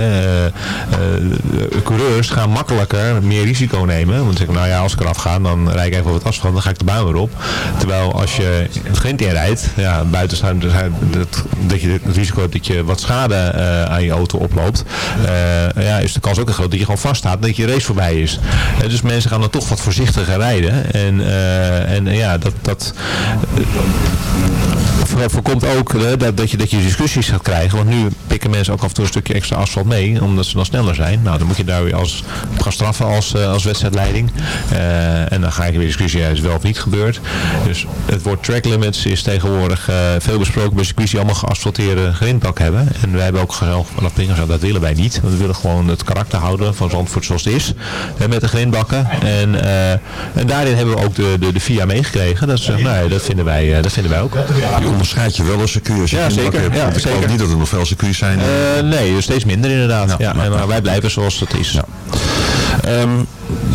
coureurs gaan makkelijker meer risico nemen. Want ze zeggen, nou ja, als ik eraf ga, dan rijd ik even op het asfalt, dan ga ik de baan weer op. Terwijl als je het grind inrijdt, ja, buiten staan, dus dat, dat je het risico hebt dat je wat schade aan je auto oploopt, eh, ja, is de kans ook heel groot dat je gewoon vaststaat, dat je race voorbij is. Eh, dus mensen gaan dan toch wat voorzichtiger rijden. En, eh, en eh, ja, dat, dat voor- voorkomt ook dat, dat, je, dat je discussies gaat krijgen. Want nu pikken mensen ook af en toe een stukje extra asfalt mee, omdat ze dan sneller zijn. Nou, dan moet je daar weer als, gaan straffen als, als wedstrijdleiding. En dan ga je weer discussie, ja, is wel of niet gebeurd. Dus het woord track limits is tegenwoordig veel besproken bij circuits die allemaal geasfalteerde grindbak hebben. En wij hebben ook gezegd, vanaf dat willen wij niet. Want we willen gewoon het karakter houden van Zandvoort zoals het is. eh, met de grindbakken. En, eh, en daarin hebben we ook de, de, de VIA meegekregen. Dat ze zeggen, nee, dat vinden wij, eh, dat vinden wij ook. Je onderscheidt je wel als circuit als je Ja, zeker. hebt. Ja, ik geloof zeker. niet dat er nog veel circuits zijn. Eh, nee, steeds minder inderdaad. Ja, maar wij blijven zoals het is. Ehm,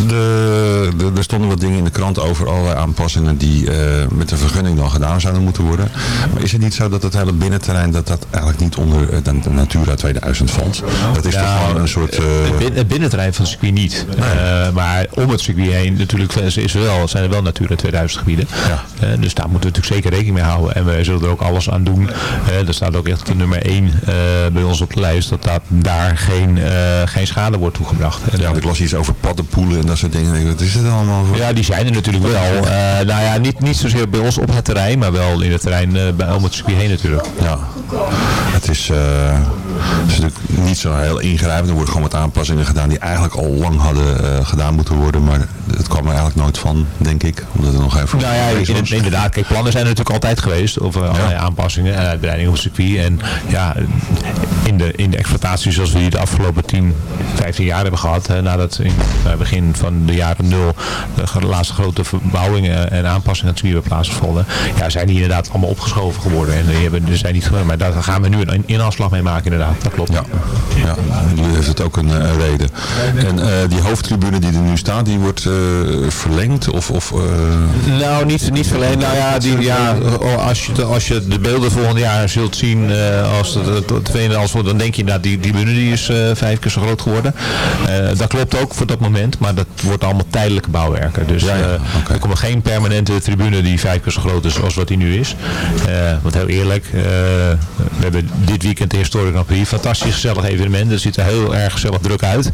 de, de, er stonden wat dingen in de krant over allerlei aanpassingen die eh, met de vergunning dan gedaan zouden moeten worden. Maar is het niet zo dat het hele binnenterrein dat dat eigenlijk niet onder eh, de, Natura 2000 valt? Dat is Ja, toch gewoon een soort... eh, Het, bin- het binnenterrein van het circuit niet. Maar om het circuit heen natuurlijk is wel, zijn er wel Natura 2000 gebieden. Dus daar moeten we natuurlijk zeker rekening mee houden. En we zullen er ook alles aan doen. Er staat ook echt de nummer 1 bij ons op de lijst. Dat, dat daar geen, geen schade wordt toegebracht. Ja, want ik las iets over paddenpoelen en dat soort dingen. Wat is het allemaal voor? Ja, die zijn er natuurlijk wel. Eh, nou ja, niet, niet zozeer bij ons op het terrein, maar wel in het terrein eh, bij, om het circuit heen natuurlijk. Ja. het is, eh, het is natuurlijk niet zo heel ingrijpend. Er worden gewoon wat aanpassingen gedaan die eigenlijk al lang hadden gedaan moeten worden. Maar het kwam er eigenlijk nooit van, denk ik. Omdat er nog even... Nou ja, in- inderdaad. Kijk, plannen zijn er natuurlijk altijd geweest over allerlei aanpassingen en uitbreidingen op het circuit. En ja, in de, in de exploitatie zoals we die de afgelopen 10, 15 jaar hebben gehad, nadat in het begin van de jaren nul de laatste grote verbouwingen en aanpassingen circuit hebben plaatsgevonden, ja, zijn die inderdaad allemaal opgeschoven geworden. En die hebben, die zijn niet geworden. Maar daar gaan we nu een inhaalslag mee maken, inderdaad. Dat klopt. Ja, ja nu heeft het ook een eh, reden. En eh, die hoofdtribune die er nu staat, die wordt eh, verlengd? Of, of, eh, Nou, niet, niet alleen. Nou ja, die, ja als, je, de- als je de beelden volgend jaar zult zien, eh, als het tweede als wordt, dan denk je inderdaad, die, die bühne die is eh, vijf keer zo groot geworden. Eh, dat klopt ook voor dat moment, maar dat wordt allemaal tijdelijke bouwwerken. Dus eh, er komt geen permanente tribune die vijf keer zo groot is als wat die nu is. Eh, want heel eerlijk, eh, we hebben dit weekend de Historic Grand Prix. Fantastisch gezellig evenement. Het ziet er heel erg gezellig druk uit.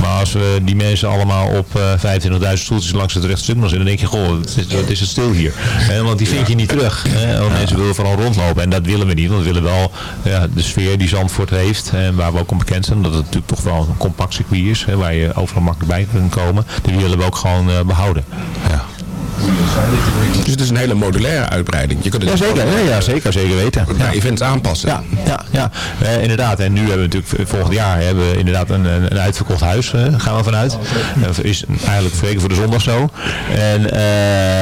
Maar als we die mensen allemaal op eh 25.000 stoeltjes langs het rechtstuk nog zitten, dan denk je, goh, wat is, wat is het stil hier. Eh, want die vind je niet terug. Want mensen willen vooral rondlopen en dat willen we niet. Want we willen wel ja, de sfeer die Zandvoort heeft en waar we ook om bekend zijn, dat het natuurlijk toch wel een compact circuit is, hè, waar je overal makkelijk bij kunt komen. Die willen we ook gewoon eh, behouden. Dus het is een hele modulaire uitbreiding. Je kunt het Ja, zeker. Ja, ja, zeker, zeker weten. Ja, events aanpassen. Ja, ja, ja. Eh, inderdaad. En nu hebben we natuurlijk v- volgend jaar hebben we inderdaad een, een, een uitverkocht huis, eh, gaan we vanuit. Dat is eigenlijk verreken voor de zondag zo. En, eh,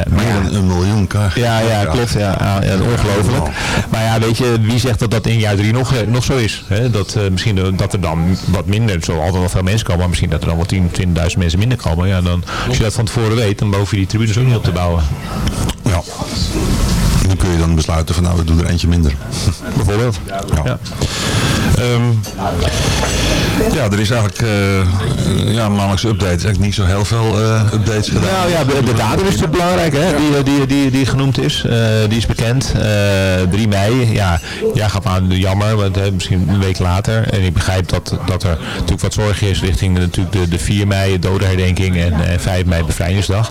eh, maar ja, een miljoen kaarten. ja, ja, klopt. Ja, ongelooflijk. Maar ja, weet je, wie zegt dat dat in jaar drie nog, eh, nog zo is? Hè? Dat, eh, misschien eh, dat er dan wat minder, er zullen altijd wel veel mensen komen, maar misschien dat er dan wel 10, 20.000 mensen minder komen. Ja, dan, als je dat van tevoren weet, dan hoef je die tribunes ook niet op te bouwen. En dan kun je dan besluiten van nou, we doen er eentje minder. <laughs> Bijvoorbeeld. Ja. Ehm, ja, er is eigenlijk eh ja, maandelijkse updates. Eigenlijk niet zo heel veel eh, updates gedaan. Nou ja, de, de datum is natuurlijk belangrijk, hè? Die, die, die, die genoemd is. Eh, die is bekend. Eh 3 mei. Ja, ja gaat aan jammer, want misschien een week later. En ik begrijp dat, dat er natuurlijk wat zorg is richting natuurlijk de, de 4 mei, dodenherdenking en, en 5 mei bevrijdingsdag.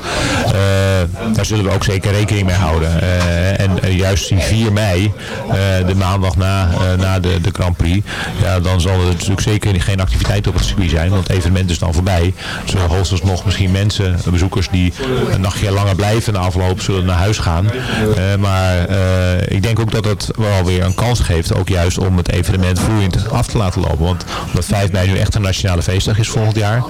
Daar zullen we ook zeker rekening mee houden. En eh, juist die 4 mei, eh, de maandag na, eh, na de, de Grand Prix, ja, dan zal er natuurlijk zeker geen activiteit op het circuit zijn, want het evenement is dan voorbij. Zullen hoogstens nog misschien mensen, bezoekers die een nachtje langer blijven na afloop, zullen naar huis gaan. Maar ik denk ook dat het wel weer een kans geeft, ook juist om het evenement vloeiend af te laten lopen. Want omdat 5 mei nu echt een nationale feestdag is volgend jaar,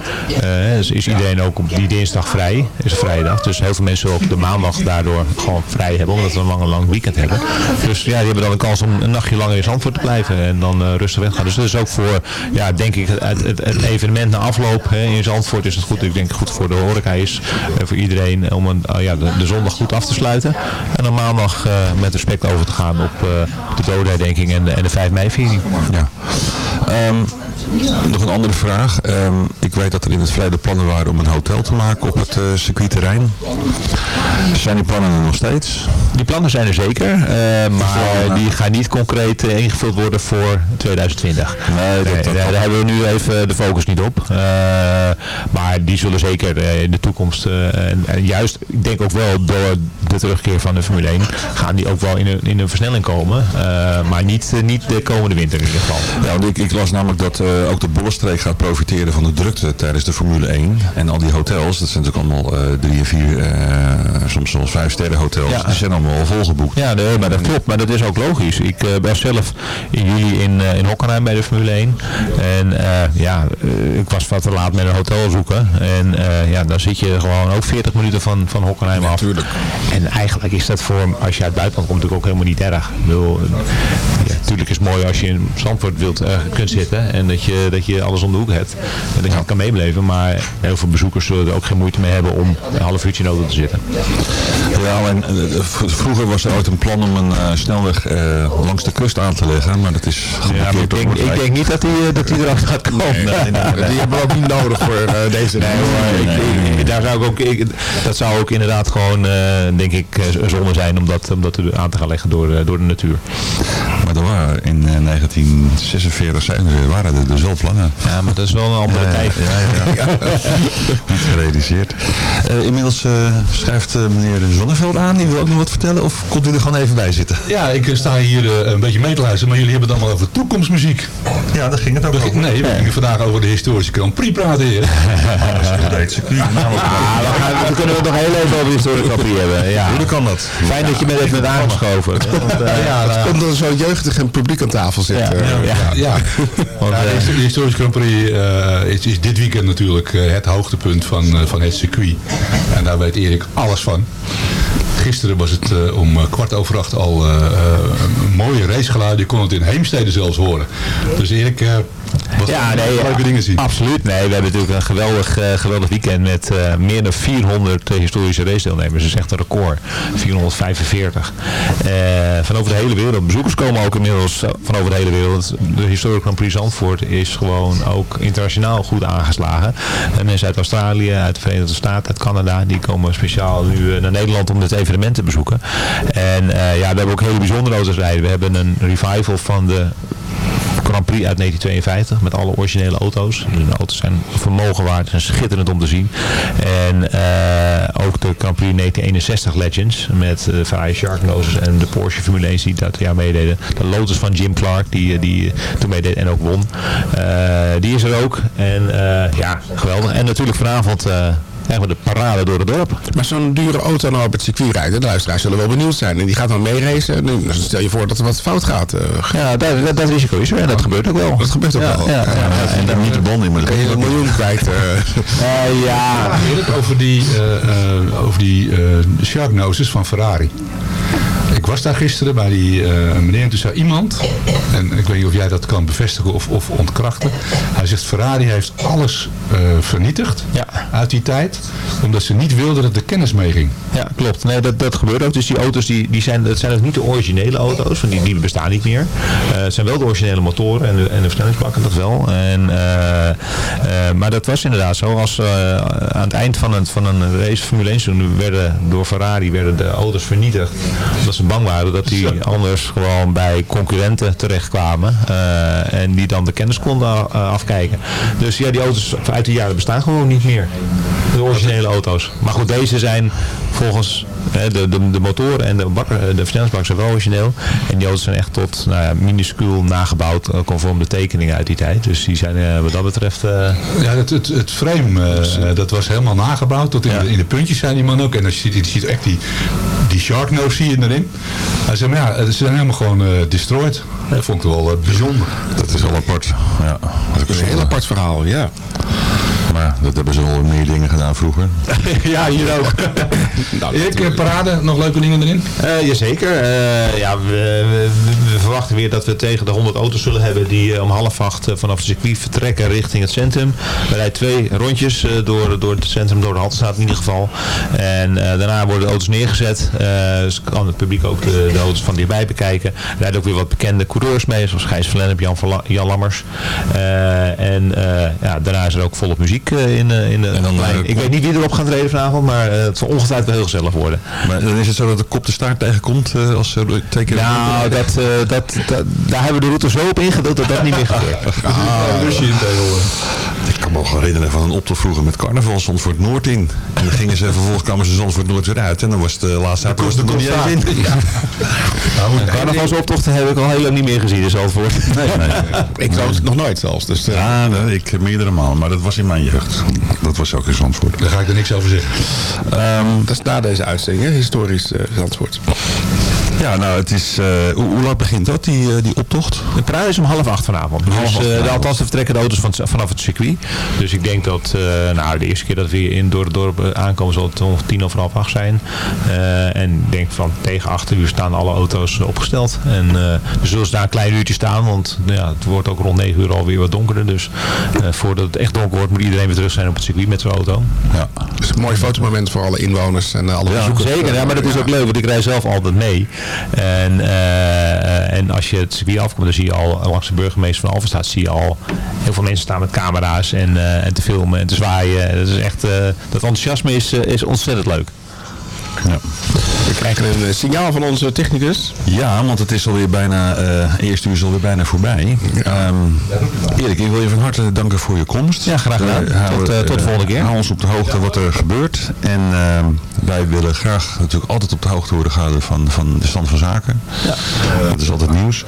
dus is iedereen ook op die dinsdag vrij, is vrijdag. Dus heel veel mensen ook de maandag daardoor gewoon vrij hebben, omdat we een lange lang weekend hebben. Dus ja, die hebben dan een kans om een nachtje langer in Zandvoort te blijven en dan eh, rustig weggaan. Dus dat is ook voor, ja, denk ik, het, het, evenement na afloop hè, in Zandvoort is het goed. Ik denk goed voor de horeca is, eh, voor iedereen, om een, ah ja, de, zondag goed af te sluiten. En dan maandag eh, met respect over te gaan op eh, de dodenherdenking en en de 5 mei viering. Ja. Ehm, nog een andere vraag. Ehm, ik weet dat er in het verleden plannen waren om een hotel te maken op het eh circuitterrein. Zijn die plannen er nog steeds? Die plannen zijn er zeker, eh, maar die gaan niet concreet eh, ingevuld worden voor 2020. Nee, dat, dat- daar, daar hebben we nu even de focus niet op. Eh, maar die zullen zeker eh, in de toekomst, eh, en, en juist, ik denk ook wel door de terugkeer van de Formule 1, gaan die ook wel in een, in een versnelling komen. Eh, maar niet, eh, niet de komende winter in ieder geval. Ja, want ik, ik las namelijk dat eh, ook de Bollenstreek gaat profiteren van de drukte tijdens de Formule 1. En al die hotels, dat zijn natuurlijk allemaal eh, drie en vier, eh, soms zelfs vijf sterren hotels. Ja. Die zijn allemaal volgeboekt. Ja, nee, maar dat klopt. Maar dat is ook logisch. Ik ben zelf in juli in, in Hockenheim bij de Formule 1. En ja, ik was wat te laat met een hotel zoeken. En ja, dan zit je gewoon ook 40 minuten van, van Hockenheim af. Natuurlijk. En eigenlijk is dat voor, als je uit het buitenland komt, natuurlijk ook helemaal niet erg. Ik bedoel, ja, natuurlijk is het mooi als je in Zandvoort wilt, kunt zitten en dat je, dat je alles om de hoek hebt. En dat je kan meebeleven. Maar heel veel bezoekers zullen er ook geen moeite mee hebben om een half uurtje in de auto te zitten. Ja, alleen eh, vroeger was er ooit een plan om een eh, snelweg eh, langs de kust aan te leggen, maar dat is Ja, maar ik denk, ik denk niet dat hij dat die erachter gaat komen. Die hebben we ook niet nodig voor deze. Nee, ik- ik- daar zou ik ook, ik, dat zou ook inderdaad gewoon, eh, denk ik, zonde zijn om dat, om dat aan te gaan leggen door, door de natuur. Maar er waren in eh, 1946 zijn er, waren er dus wel plannen. Ja, maar dat is wel een andere Ja, tijd. Ja, ja, <laughs> Niet gerealiseerd. Eh, inmiddels eh, schrijft eh, meneer Zonneveld aan. Die wil ook nog wat vertellen. Of komt u er gewoon even bij zitten? Ja, ik sta hier een beetje mee te luisteren, maar jullie hebben het allemaal over toekomstmuziek. Ja, daar ging het ook over. Nee, we gingen vandaag over de historische Grand Prix praten, heer. we kunnen het nog heel even over de historische Grand Prix hebben. Ja. Hoe kan dat? Fijn dat je me even bent aangeschoven. Ja, het komt dat er zo'n jeugdig en publiek aan tafel zit. Ja, ja, De historische Grand Prix eh, is, dit weekend natuurlijk eh, het hoogtepunt van, eh, van het circuit. En daar weet Erik alles van. Gisteren was het om kwart over acht al een mooie racegeluid. Je kon het in Heemstede zelfs horen. Dus Erik, eh Ja, nee, leuke dingen zien. Absoluut. Nee, we hebben natuurlijk een geweldig, eh, geweldig weekend met eh, meer dan 400 historische racedeelnemers. Dat is echt een record. 445. Eh, van over de hele wereld. Bezoekers komen ook inmiddels eh, van over de hele wereld. De Historic Grand Prix Zandvoort is gewoon ook internationaal goed aangeslagen. En mensen uit Australië, uit de Verenigde Staten, uit Canada, die komen speciaal nu eh, naar Nederland om dit evenement te bezoeken. En eh, ja, we hebben ook hele bijzondere auto's rijden. We hebben een revival van de Grand Prix uit 1952 met alle originele auto's. Dus de auto's zijn vermogen waard en schitterend om te zien. En eh, ook de Grand Prix 1961 Legends met de Ferrari Sharknoses en de Porsche Formule 1 die dat jaar meededen. De Lotus van Jim Clark die, eh, die toen meedeed en ook won. Eh, die is er ook. En eh, ja, geweldig. En natuurlijk vanavond we de parade door het dorp. Maar zo'n dure auto nou op het circuit rijden, de luisteraars zullen wel benieuwd zijn. En die gaat dan meeracen. En dan stel je voor dat er wat fout gaat. eh. Ja, dat, dat, dat risico is er en dat gebeurt ook wel. Dat gebeurt ook Ja, wel. ja, ja. En dan niet de band in, maar dat Kun je een miljoen kwijt. eh. Eh, <laughs> ja, over die, eh, eh, over die eh, Sharknoses van Ferrari. Ik was daar gisteren bij die eh, meneer en toen zei iemand, en ik weet niet of jij dat kan bevestigen of, of ontkrachten. Hij zegt Ferrari heeft alles eh, vernietigd Ja. uit die tijd, omdat ze niet wilden dat de kennis meeging. Ja, klopt. Nee, dat, dat gebeurt ook. Dus die auto's die, die zijn, dat zijn ook niet de originele auto's, want die, die bestaan niet meer. Eh, het zijn wel de originele motoren en de, en de versnellingsbakken, dat wel. En, eh, eh, maar dat was inderdaad zo. Als aan het eind van een, van een race Formule 1 seizoen werden door Ferrari werden de auto's vernietigd. Omdat ze bang waren dat die anders gewoon bij concurrenten terechtkwamen. en die dan de kennis konden afkijken. Dus ja, die auto's uit die jaren bestaan gewoon niet meer. De originele auto's. Maar goed, deze zijn volgens hè, de, de, de motoren en de, bakken, de versnellingsbak zijn wel origineel. En die auto's zijn echt tot nou ja, minuscuul nagebouwd eh, conform de tekeningen uit die tijd. Dus die zijn eh, wat dat betreft... eh, Ja, het, het, het frame, eh, dat was helemaal nagebouwd. Tot in, de, in de puntjes zijn die man ook. En als je ziet, je ziet echt die, die Sharknose zie je erin. Hij zei, maar ja, ze zijn helemaal gewoon eh, destroyed. Dat vond ik wel eh, bijzonder. Dat is wel apart. Ja, dat is Een heel apart verhaal, ja. Maar dat hebben ze wel meer dingen gedaan vroeger. <laughs> ja, hier ook. <laughs> Erik, eh, parade, nog leuke dingen erin? Eh, jazeker. Eh, ja, we, we- we verwachten weer dat we tegen de 100 auto's zullen hebben die om half acht vanaf het circuit vertrekken richting het centrum. We rijden twee rondjes eh, door, door het centrum, door de Haltestraat in ieder geval. En eh, daarna worden de auto's neergezet. Eh, dus kan het publiek ook de, de auto's van dichtbij bekijken. Er rijden ook weer wat bekende coureurs mee, zoals Gijs Verlennep, Jan, Lammers. Eh, en eh, ja, daarna is er ook volop muziek eh, in, eh, in de dan, eh, Ik weet niet wie erop gaat reden vanavond, maar eh, het zal ongetwijfeld wel heel gezellig worden. Maar dan is het zo dat de kop de staart tegenkomt eh, als ze twee keer... Nou, dat, eh, dat, dat, daar hebben we de route zo op ingedeeld dat dat niet meer gebeurt. <laughs> Ah, Ik kan me wel herinneren van een optocht vroeger met carnaval Zandvoort Noord in. En dan gingen ze vervolgens kwamen ze Zandvoort Noord weer uit. En dan was het de laatste avond was er nog niet in. <laughs> De carnavalsoptochten heb ik al heel lang niet meer gezien in Zandvoort. Nee, nee. <laughs> Ik trouwens nog nooit zelfs. Dus, eh, Ja, nee, ik meerdere malen. Maar dat was in mijn jeugd. Dat was ook in Zandvoort. Daar ga ik er niks over zeggen. Ehm, dat is na deze uitzending, hè, historisch Zandvoort. Ja, nou, het is... eh, hoe, hoe laat begint dat, die, eh, die optocht? De parade is om half acht vanavond. half Dus, acht eh, de, vanavond. althans, de vertrekken de auto's van, vanaf het circuit. Dus ik denk dat eh, nou, de eerste keer dat we hier in door het dorp aankomen zal het om tien over half acht zijn. Eh, en ik denk van tegen acht uur staan alle auto's opgesteld. En eh we zullen daar een klein uurtje staan, want ja, het wordt ook rond negen uur alweer wat donkerder. Dus eh, voordat het echt donker wordt moet iedereen weer terug zijn op het circuit met zijn auto. Ja. Dus een mooi fotomoment voor alle inwoners en alle bezoekers. Zeker, ja, maar dat is ook leuk, want ik rij zelf altijd mee. En, eh, en als je het circuit afkomt, dan zie je al langs de burgemeester van Alphenstadt, zie je al heel veel mensen staan met camera's en, eh, en te filmen en te zwaaien. Dat is echt, eh, dat enthousiasme is, eh, is ontzettend leuk. Ja. We krijgen een eh, signaal van onze technicus. Ja, want het is alweer bijna, uh, eerste uur is alweer bijna voorbij. Ehm, Erik, ik wil je van harte danken voor je komst. Ja, graag gedaan. Eh, tot, de tot volgende keer. Hou ons op de hoogte wat er gebeurt. En ehm, wij willen graag natuurlijk altijd op de hoogte worden gehouden van, van de stand van zaken. Ja. dat is altijd nieuws.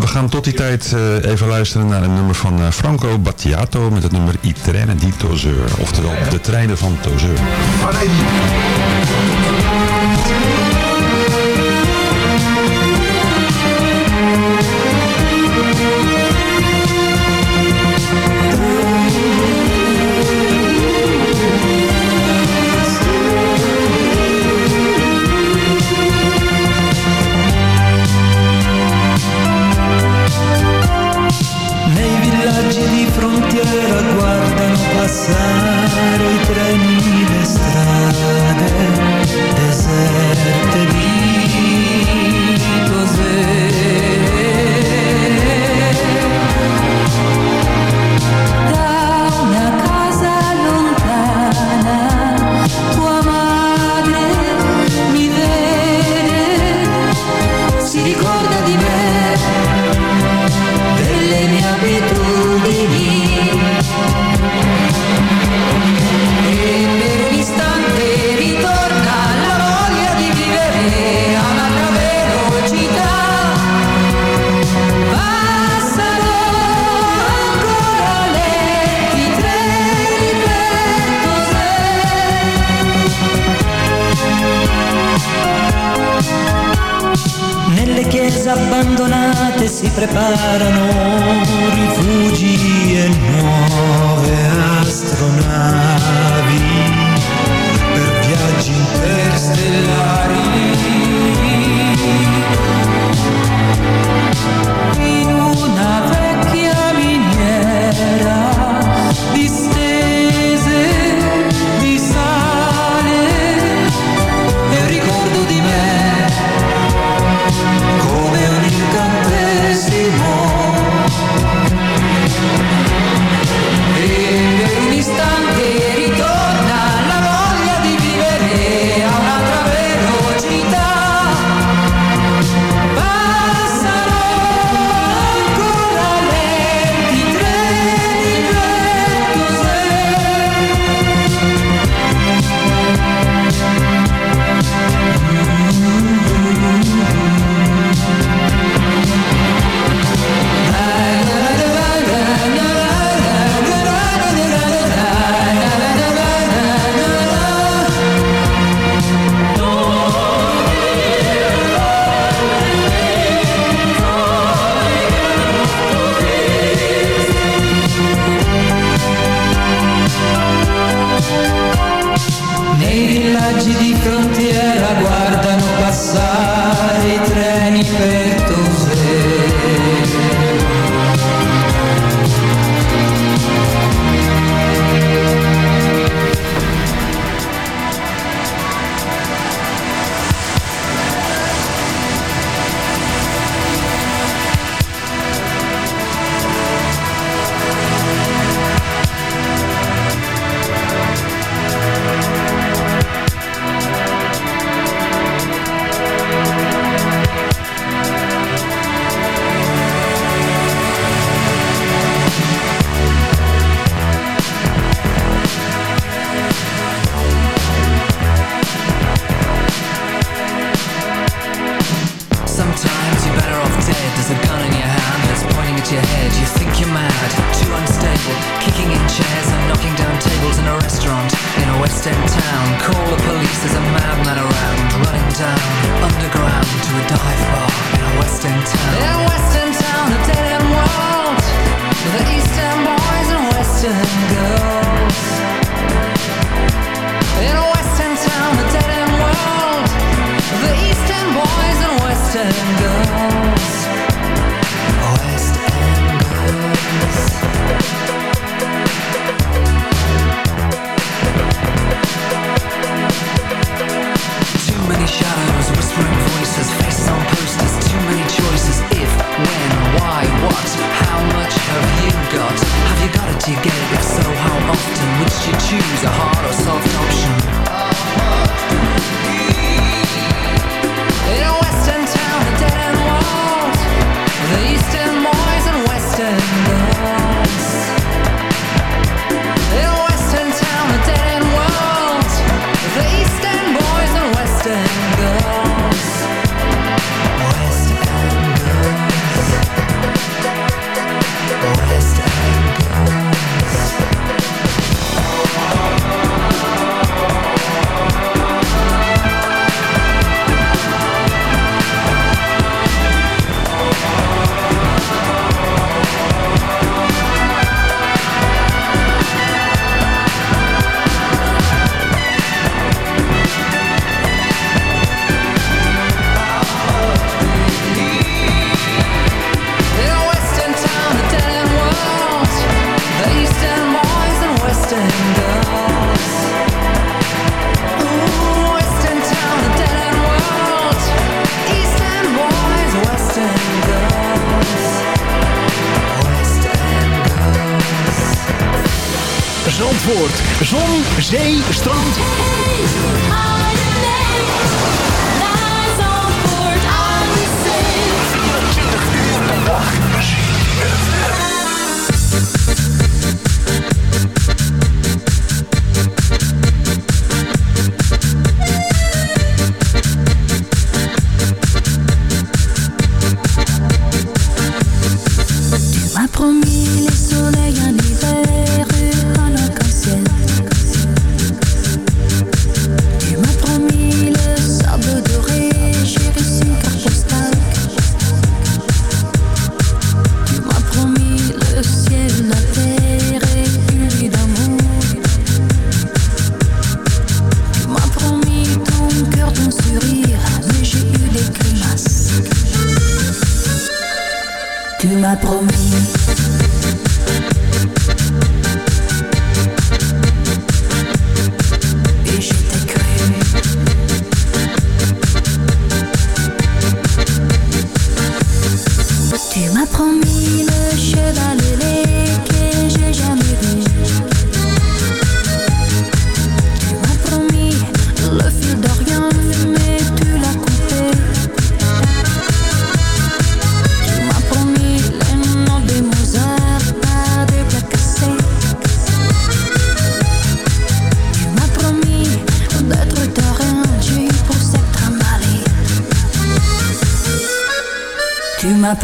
we gaan tot die tijd even luisteren naar een nummer van Franco Battiato met het nummer I treni di Tozeur. Oftewel, de treinen van Tozeur.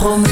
promis.